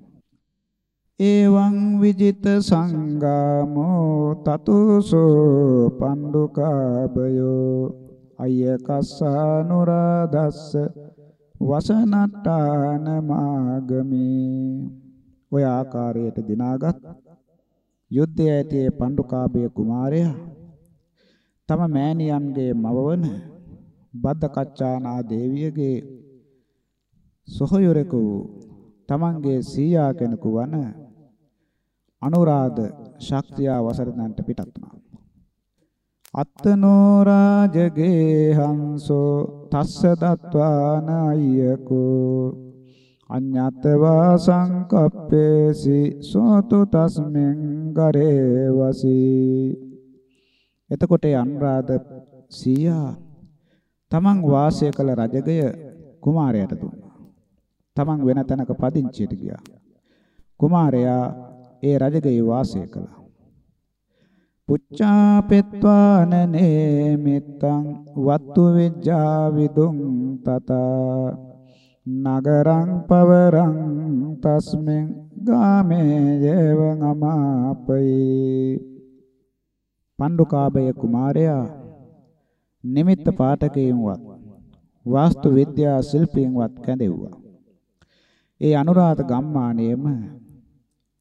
එවං විජිත සංගාමෝ තතුසෝ පණ්ඩුකාබයෝ අය කස්සානුරාදස්ස වසනට්ටාන මාගමේ ඔය ආකාරයට දිනාගත් යුද්ධය ඇති පණ්ඩුකාභය කුමාරයා තම මෑණියන්ගේ මවවන බද්දකච්චානා දේවියගේ සොහොයුරෙකු තමන්ගේ සීයා කෙනෙකු වන අනුරාධ ශක්තිය වසරතන්ට පිටත් වුණා. අත්තනෝ රාජගේ හංසෝ තස්ස දත්වාන අය්‍යකෝ අඤ්ඤතවා සංකප්පේසි සෝතු තස්මෙන් ගරේ වසී එතකොට අනුරාධ සීයා තමන් වාසය කළ රජගය කුමාරයාට දුන්නා. තමන් වෙන තැනක පදිංචියට ගියා. කුමාරයා ඒ රජගයේ වාසය කළා. පුච්චාපෙත්වාන නේමිත්තං වත්තු විජ්ජා විදුං තතා නගරං පවරං තස්මෙන් ගාමේ යේවං අමාපයි පණ්ඩුකාභය කුමාරයා නිමිත්ත පාඨකයෙන්වත් වාස්තු විද්‍යා ශිල්පියෙන්වත් කැඳෙව්වා. ඒ අනුරාධ ගම්මානයේම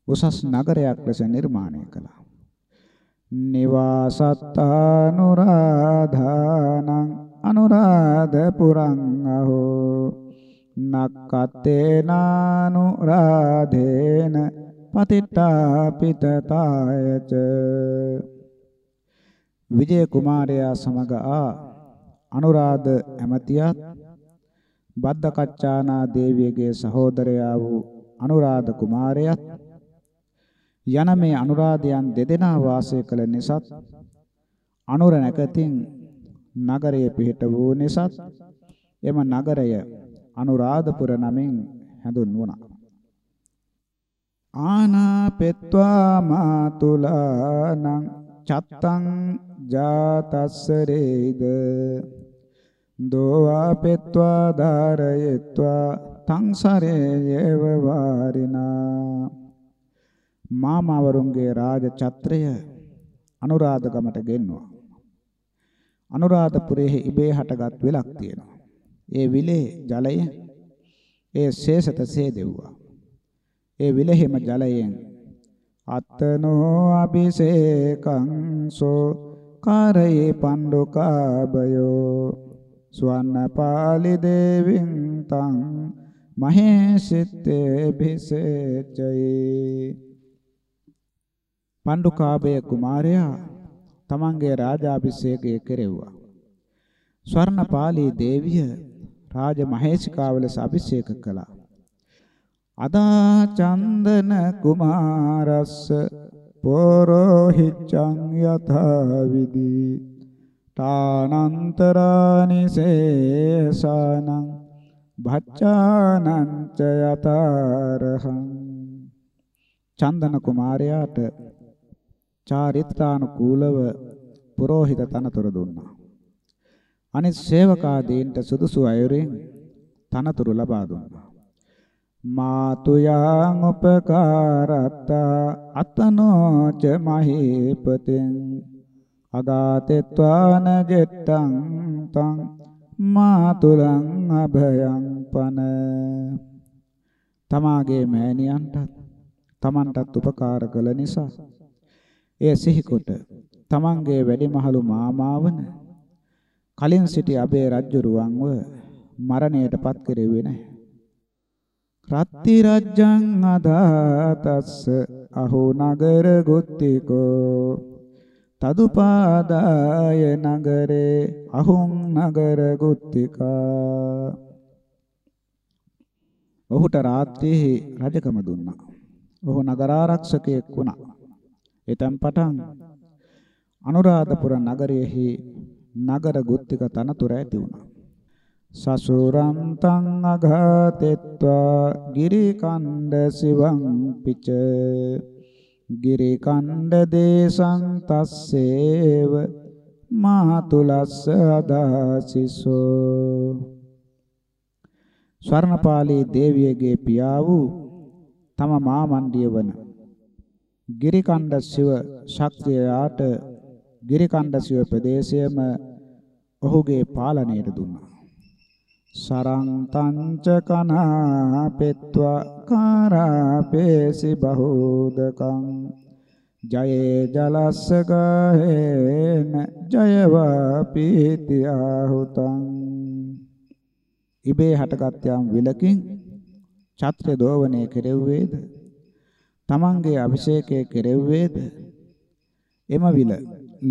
උසස් නගරයක් ලෙස නිර්මාණය කළා. නිවාසත්තානුරාධානං අනුරාධපුරං අහෝ නක්කත්තේනානුරාධේන පතිට්ඨාපිතතායච විජය කුමාරයා සමග ආ අනුරාධ ඇමතියත් බද්දකච්චානා දේවියගේ සහෝදරයා වූ අනුරාධ කුමාරයාත් යන මේ අනුරාධයන් දෙදෙනා වාසය කළ නිසාත් අනුර නැකතින් නගරයේ පිහිට වූ නිසාත් එම නගරය අනුරාධපුර නමින් හැඳුන්වුණා. ආනාපෙත්වා මාතුලානං චත්තං ජාතස්සරේද දෝවාපෙත්වා ධාරයෙත්වා තංසරේයව වාරිනා මාමවරුන්ගේ රාජ ඡත්‍රය අනුරාධගමට ගෙන්වුවා. අනුරාධපුරයේ ඉබේ හටගත් විලක් තියෙනවා. ඒ විලේ ජලය ඒ ශේෂත සේදෙව්වා. ඒ විලෙහිම ජලයෙන් අත්තනෝ අபிසේකං සෝ කාරයේ පණ්ඩුකාබයෝ ස්වන්නපාලි දේවින් තං මහේසිතේ භිසේචයි පණ්ඩුකාභය කුමාරයා තමන්ගේ රාජාභිෂේකය කෙරෙව්වා. ස්වර්ණපාලී දේවිය රාජ මහේසිකාව ලෙස අභිෂේක කළා. අදා චන්දන කුමාරස්ස පෝරෝහිච්ඡං යථා විදි තානන්තරානි සේසානං භච්ඡානං ච යතරහං චන්දන කුමාරයාට චාරිත්‍රානුකූලව පුරোহিත තනතුර දුන්නා. අනිත් සේවකාදීන්ට සුදුසු අයුරින් තනතුරු ලබා දුන්නා. මාතුයං උපකාරත්තා අතනෝච මහීපතෙන් අගාතෙත්වාන ජෙට්ටං තං මාතුලං අභයං පන තමාගේ මෑණියන්ටත් තමන්ටත් උපකාර කළ නිසා එය සිහිකොට තමන්ගේ වැඩිමහලු මාමාවන කලින් සිටි අබේ රජුරුවන්ව මරණයට පත් කෙරෙව්වේ නැහැ. රත්ති රජ්ජං අදාතස්ස අහෝ නගර ගොත්තිකෝ තදුපාදාය නගරේ අහුං නගර ගොත්තිකා ඔහුට රාත්‍රියේ රජකම දුන්නා. ඔහු නගරාරක්ෂකයෙක් වුණා. එතෙන් පටන් අනුරාධපුර නගරයෙහි නගර ගුත්තික තනතුර ඇති වුණා. සසුරන්තං අඝාතෙත්වා ගිරිකණ්ඩ සිවං පිච ගිරිකණ්ඩ දේශං තස්සේව මාතුලස්ස අදාසිසෝ ස්වර්ණපාලී දේවියගේ පියා වූ තම මාමණ්ඩිය වන ගිරිකණ්ඩ සිව ශක්තියාට ගිරිකණ්ඩ සිව ප්‍රදේශයම ඔහුගේ පාලනයට දුන්නා. සරං තංච කනා පෙත්වා කාරාපේසි බහූදකං. ජයේ ජලස්ස ගහේන ජයවා පීති ආහුතං. ඉබේ හටගත් යම් විලකින් ඡත්‍ර දෝවණය කෙරෙව්වේද? තමන්ගේ අභිෂේකය කෙරෙව්වේද? එම විල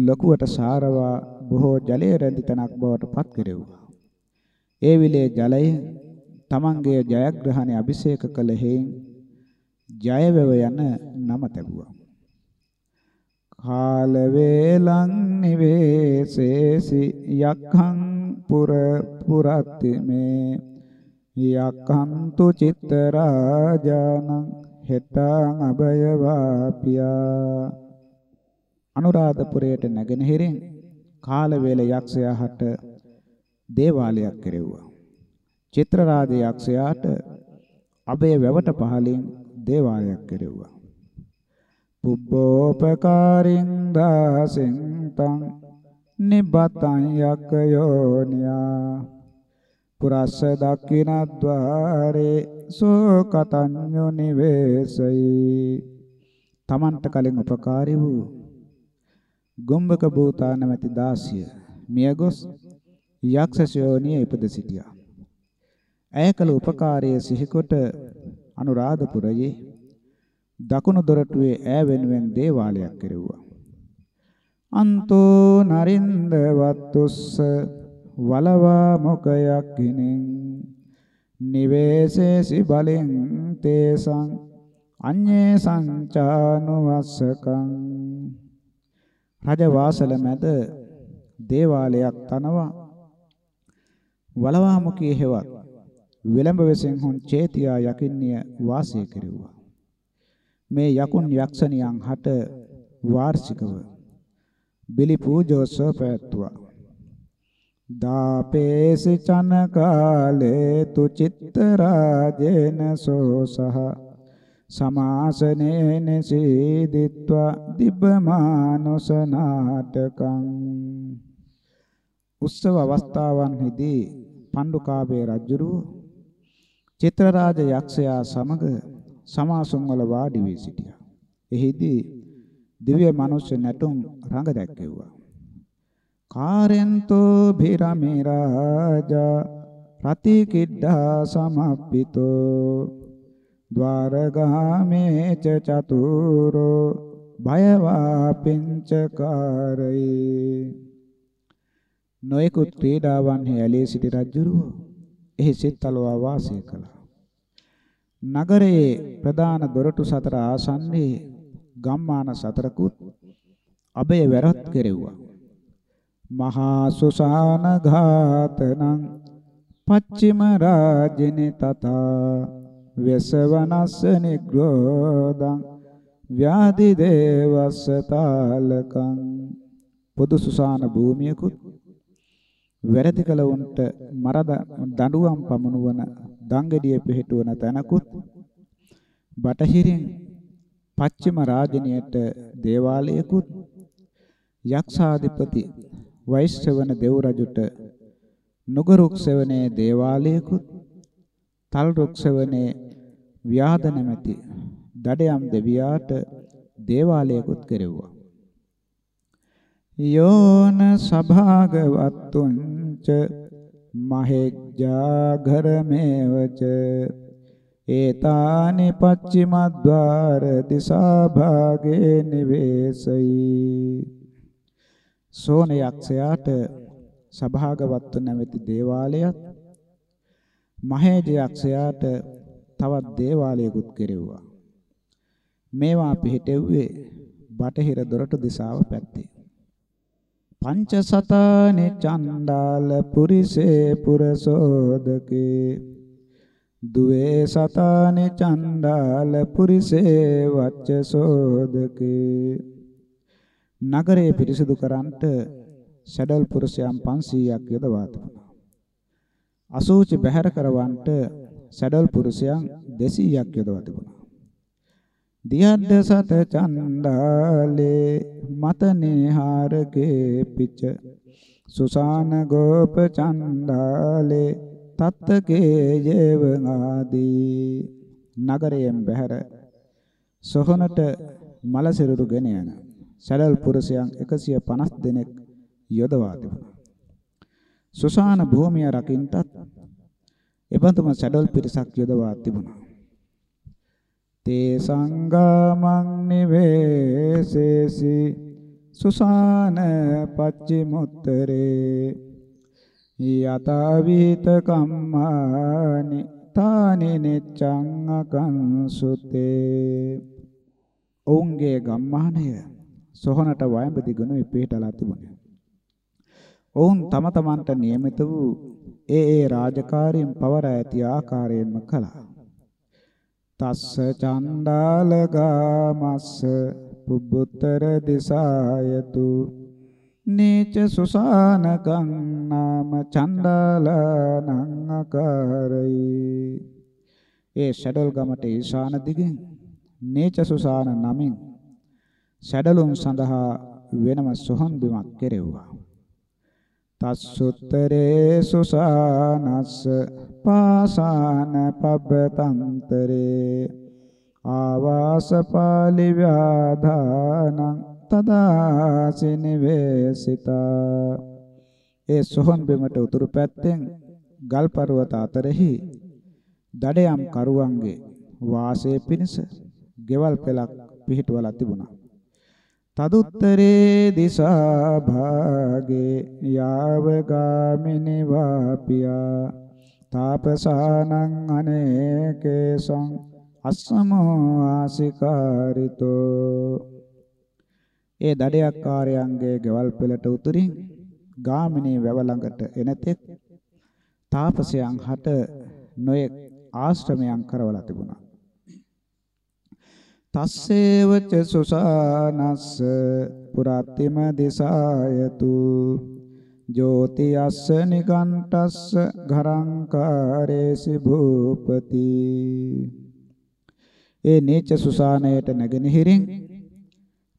ලකුවට සාරවා බොහෝ ජලය රැඳි තනක් බවට පත් කෙරෙව්වා. ඒ විලේ ජලය තමන්ගේ ජයග්‍රහණය අභිෂේක කළ හේයින් ජයවැව යන නම තැබුවා. කාල වේලං නිවේසේසි යක්ඛං පුර පුරත්ති මේ යක්ඛන්තු චිත්ත රාජානං හෙටං අභයවාපියා අනුරාධපුරයට නැගෙනහිරින් කාලවේල යක්ෂයා හට දේවාලයක් කෙරෙව්වා. චිත්‍රරාජ යක්ෂයාට අබේ වැවට පහලින් දේවාලයක් කෙරෙව්වා. පුබ්බෝපකාරින් දාසෙන් තං නිබ්බතං යක්ඛයෝනියා පුරස්ස දක්ඛිනද්්වාරේ සෝ කතඤ්ඤු නිවේසයි තමන්ට කලින් උපකාරී වූ ගොම්බක භූතා නැමැති දාසිය මියගොස් යක්ෂයෝනිය ඉපද සිටියා. ඇය කළ උපකාරයේ සිහිකොට අනුරාධපුරයේ දකුණු දොරටුවේ ඈ වෙනුවෙන් දේවාලයක් කෙරෙව්වා. අන්තෝ නරින්ද වත්තුස්ස වලවා මොකයක් ගිනින් නිවේසේසි බලෙන් තේසං අඤ්ඤේ සංචානුවස්සකං රජ වාසල මැද දේවාලයක් තනවා වලවා මුඛයේ හෙවත් විලම්බ වෙසෙන් හොන් චේතියා යකින්නිය වාසය කෙරෙව්වා මේ යකුන් යක්ෂණියන් හට වාර්ෂිකව බිලි පූජෝත්සව පැවැත්වුවා දාපේසි චන කාලේ තු චිත්ත රාජේන සෝසහ සමාසනේන සීදිත්වා දිබ්බමානොස නාටකං. උත්සව අවස්ථාවන්හිදී පණ්ඩුකාභය රජුරුව චිත්‍රරාජ යක්ෂයා සමග සමාසුන් වල වාඩි වී සිටියා. එහිදී දිව්‍ය මනුෂ්‍ය නැටුම් රඟ දැක්කෙව්වා. කාරෙන්තෝ භිරමේ රාජා රති කිඩ්ඩා සමප්පිතෝ ద్వාරගාමේ ච චතුරෝ භයවා පිංචකාරේ නොයෙකුත් ක්‍රීඩාවන් හැලී සිටි රජුරුව එහි සිත්තලවා වාසය කළා. නගරයේ ප්‍රධාන දොරටු සතර ආසන්නයේ ගම්මාන සතරකුත් අබේ වැරත් කෙරෙව්වා. මහා සුසාන ඝාතනං පච්චිම රාජිනේ තථා ව්‍යසවනස්ස නිග්‍රෝධං ව්‍යාධි දේවස්ස තාලකං පොදු සුසාන භූමියකුත් වැරදි කළ උන්ට මරද දඬුවම් පමුණුවන දංගඩිය පිහිටුවන තැනකුත් බටහිරින් පච්චිම රාජිනියට දේවාලයකුත් යක්ෂාධිපති වෛශ්‍රවණ දෙව් රජුට නුගරුක් සෙවණේ දේවාලයකුත් තල් රුක්සවනේ ව්‍යාධ නැමැති දඩයම් දෙවියාට දේවාලයකුත් කෙරෙව්වා. යෝන සභාගවත්තුංච මහෙජ්ජා ඝරමේවච ඒතානි පච්චිමද්්වාර දිසා භාගේ නිවේසයි. සෝන යක්ෂයාට සභාගවත්ව නැමැති දේවාලයත් මහේජ යක්ෂයාට තවත් දේවාලයකුත් කෙරෙව්වා. මේවා පිහිටෙව්වේ බටහිර දොරටු දිසාව පැත්තේ. පංචසතානි චණ්ඩාල පුරිසේ පුරසෝදකේ දුවේ සතානි චණ්ඩාල පුරිසේ වච්චසෝදකේ නගරේ පිරිසිදු කරන්ට සැඩල් පුරුෂයන් 500ක් යොදවා තිබුණා. අසූචි බැහැර කරවන්නට සැඩල් පුරුෂයන් 200ක් යොදවා තිබුණා. දියද්ද සත චණ්ඩාලේ මතනේහාරගේ පිච සුසාන ගෝප චණ්ඩාලේ තත්තකේ යේව ආදී නගරයෙන් බැහැර සොහනට මල සිරුරු ගෙන යන සැලල් පුරුෂයන් 150 දෙනෙක් යොදවා තිබුණා. සුසාන භූමිය රකින්නටත් එබඳුම සැඩල් පිරිසක් යොදවා තිබුණා. තේ සංගාමං නිවේසේසි සුසාන පච්චිමුත්තරේ යතාවිත කම්මානි තානි නිච්ඡං අකංසුතේ ඔවුන්ගේ ගම්මානය සොහනට වයඹ දිගුණු පිටලා තිබුණේ. ඔවුන් තම තමන්ට නියමිත වූ ඒ ඒ රාජකාරීන් පවර ඇති ආකාරයෙන්ම කළා. තස්ස චණ්ඩාලගාමස්ස පුබ්බුත්තර දිසායතු නීච සුසානකං නාම චණ්ඩාලනං අකාරයි. ඒ ෂඩල් ගමට ඊශාන දිගින් නීච සුසාන නමින් ෂඩලුන් සඳහා වෙනම සොහන් බිමක් කෙරෙව්වා. තස්සුත්තරේ සුසානස්ස පාසාන පබ්බතන්තරේ ආවාසපාලි ව්‍යාධානං තදාසි නිවේසිතා ඒ සොහන් බිමට උතුරු පැත්තෙන් ගල් පර්වත අතරෙහි දඩයම් කරුවන්ගේ වාසයේ පිණිස ගෙවල් පෙළක් පිහිටුවලා තිබුණා. තදුත්තරේ දිසා භාගේ යාව ගාමිනි වාපියා. තාපසානං අනේකේසං අස්සමෝ ආසිකාරිතෝ. ඒ දඩයක්කාරයන්ගේ ගෙවල් පෙළට උතුරින් ගාමිනී වැව ළඟට එනතෙක් තාපසයන් හට නොයෙක් ආශ්‍රමයන් කරවලා තිබුණා. තස්සේවච සුසානස්ස පුරාතිම දිසායතු ජෝති අස්ස නිගණ්ඨස්ස ඝරංකාරේසි භූපති. ඒ නීච සුසානයට නැගෙනහිරින්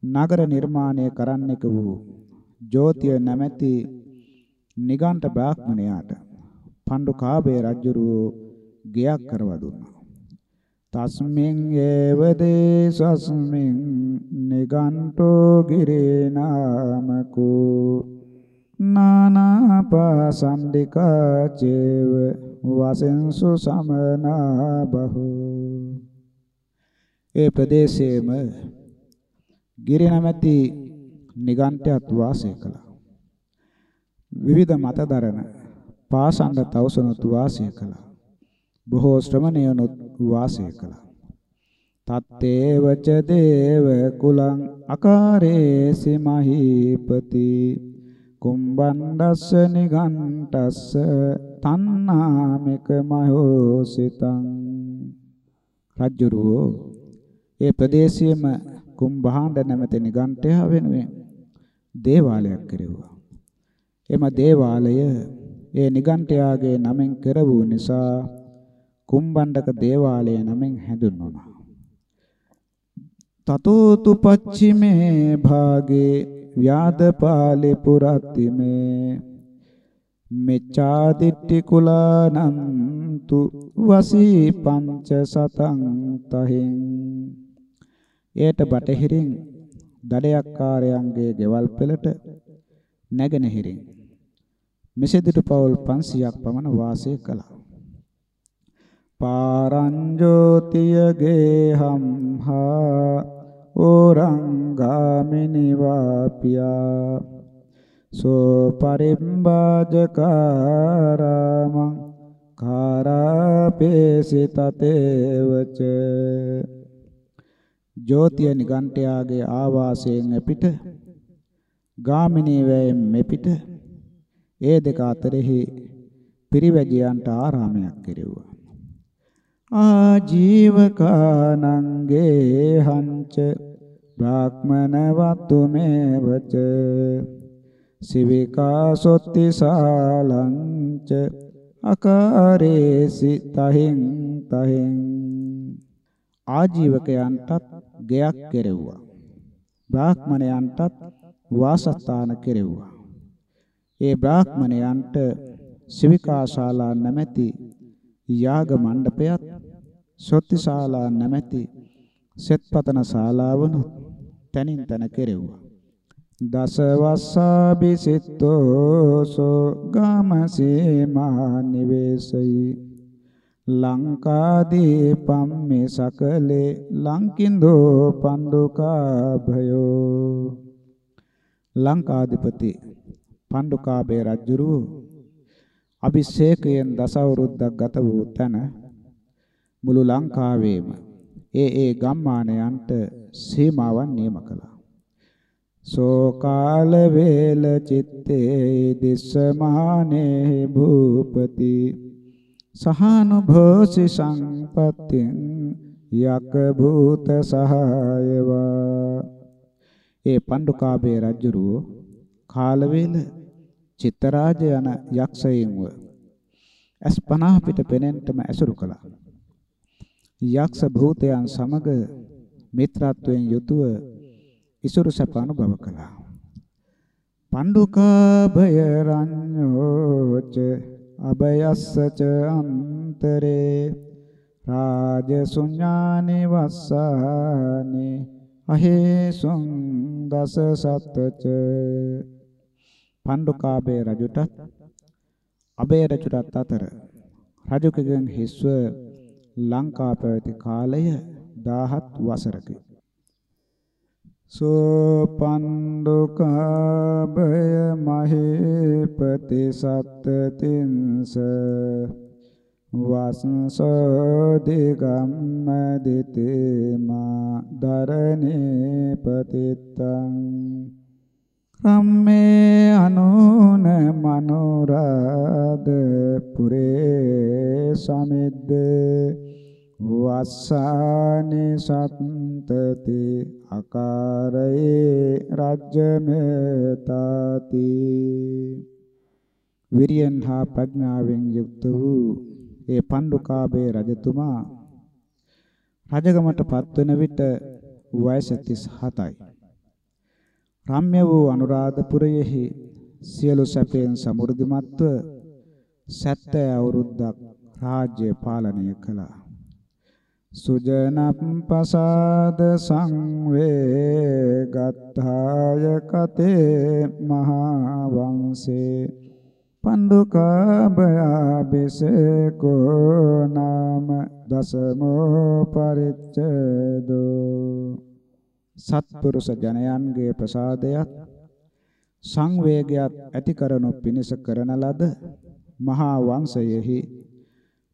නගර නිර්මාණය කරන්නෙක වූ ජෝතිය නැමැති නිගණ්ඨ බ්‍රාහ්මණයාට පණ්ඩු කාබේ රජුරෝ ගයක් කරවා දුන්නා තස්මින් ඒව දේසස්මින් නිගණ්ඨෝ ගිරේනාමකෝ නානාපාසන්දිකා චේව වසෙන්සු සමනා බහෝ ඒ ප්‍රදේශයේම ගිරි නැමැති නිගණ්ඨයත් වාසය කළා විවිධ මතදරන පාසණ්ඩ තවුසනුත් වාසය කළා බොහෝ ශ්‍රමණයනුත් වාසය කළා. තත්තේවච දේව කුලං අකාරේසි මහීපති කුම්බණ්ඩස්ස නිගණ්ඨස්ස තණ්හාමික මහෝසිතං රජ්ජුරුවෝ ඒ ප්‍රදේශයේම කුම්භාණ්ඩ නැමැති නිගණ්ඨයා වෙනුවෙන් දේවාලයක් කෙරෙව්වා. එම දේවාලය ඒ නිගණ්ඨයාගේ නමෙන් කෙරවූ නිසා කුම්බණ්ඩක දේවාලය නමින් හැඳුන්වනවා. තතෝතු පච්චිමේ භාගේ ව්‍යාදපාලි පුරත්තිමේ මෙච්ඡාදිට්ඨි කුලානන්තු වසී පංච සතං තහින් ඒට බටහිරින් දඩයක්කාරයන්ගේ ගෙවල් පෙළට නැගෙනහිරින් මෙසෙදිට පවුල් 500ක් පමණ වාසය කළා පාරංජෝතියගේ හම්හා ඕරංගාමිනි වාපියා සෝ පරිම්බාජකාරාමං කාරාපේසි තතේවච ජෝතිය නිගණ්ඨයාගේ ආවාසයෙන් පිට ගාමිණී වෑයෙන් මෙපිට ඒ දෙක අතරෙහි පිරිවැජියන්ට ආරාමයක් කෙරෙව්වා. ආජීවකානංගේ හංච බ්‍රාහ්මනවත්තුමේවච සිවිකා සොත්ති සාලංච අකාරේසි තහින් තහින් ආජීවකයන්ටත් ගෙයක් කෙරෙව්වා. බ්‍රාහ්මණයන්ටත් වාසස්ථාන කෙරෙව්වා. ඒ බ්‍රාහ්මණයන්ට සිවිකාශාලා නැමැති යාග මණ්ඩපයත් සොත්තිශාලා නැමැති සෙත්පතන ශාලාවනුත් තනින් තන කෙරෙව්වා. දසවස්සාබි සිත්තෝසෝ ගාමසීමා නිවේසයි. ලංකාදීපම් මේ සකලේ ලංකින්දෝ පණ්ඩුකාභයෝ. ලංකාධිපති පණ්ඩුකාභය රජුරු අභිෂේකයෙන් දසවරුද්දක් ගත වූ තැන මුළු ලංකාවේම ඒ ඒ ගම්මානයන්ට සීමාවන් නියම කළා. සෝ කාල වේල චිත්තේ දිස්සමානේ භූපති සහනුභෝසි සංපත්තින් යක භූත සහායවා ඒ පණ්ඩුකාභය රජුරෝ කාල වේල චිත්තරාජ යන යක්ෂයින්ව ඇස් 50 පිට පෙනෙන්නටම ඇසුරු කළා. යක්ෂ භූතයන් සමග මිත්‍රත්වයෙන් යුතුව ඉසුරු සැප අනුභව කළා. පණ්ඩුකාභය රඤ්ඤෝච අභයස්සච අන්තරේ රාජසුඤ්ඤානි වස්සානි අහේසුං දස සත්වච පණ්ඩුකාභය රජුටත් අබේ රජුටත් අතර රජුකගෙන් හිස්ව ලංකා පැවති කාලය 17 වසරකි. සෝ පණ්ඩුකාභය මහේපති සත්තතින්ස වස්සෝ දිගම්ම දිතේමා දරණේ පතිත්තං රම්මේ අනුන මනෝරාද පුරේ සමිද්දේ වස්සානි සත්තති අකාරයේ රජ්‍යමෙතාති විරියන් හා ප්‍රඥාවෙන් යුක්ත වූ ඒ පණ්ඩුකාභය රජතුමා රජගමට පත්වන විට වයස 37යි රම්‍ය වූ අනුරාධපුරයෙහි සියලු සැපයෙන් සමෘද්ධිමත්ව 70 අවුරුද්දක් රාජ්‍ය පාලනය කළා. සුජනප්පසාද සංවේගත්තාය කතේ මහා වංශේ පණ්ඩුකාභයාබිසේකෝ නාම දසමෝ පරිච්ඡේදෝ සත්පුරුෂ ජනයන්ගේ ප්‍රසාදයක් සංවේගයක් ඇති කරනු පිණිස කරන ලද මහා වංශයෙහි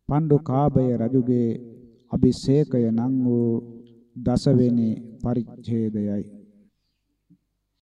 පණ්ඩුකාභය රජුගේ අභිෂේකය නම් වූ දසවෙනි පරිච්ඡේදයයි.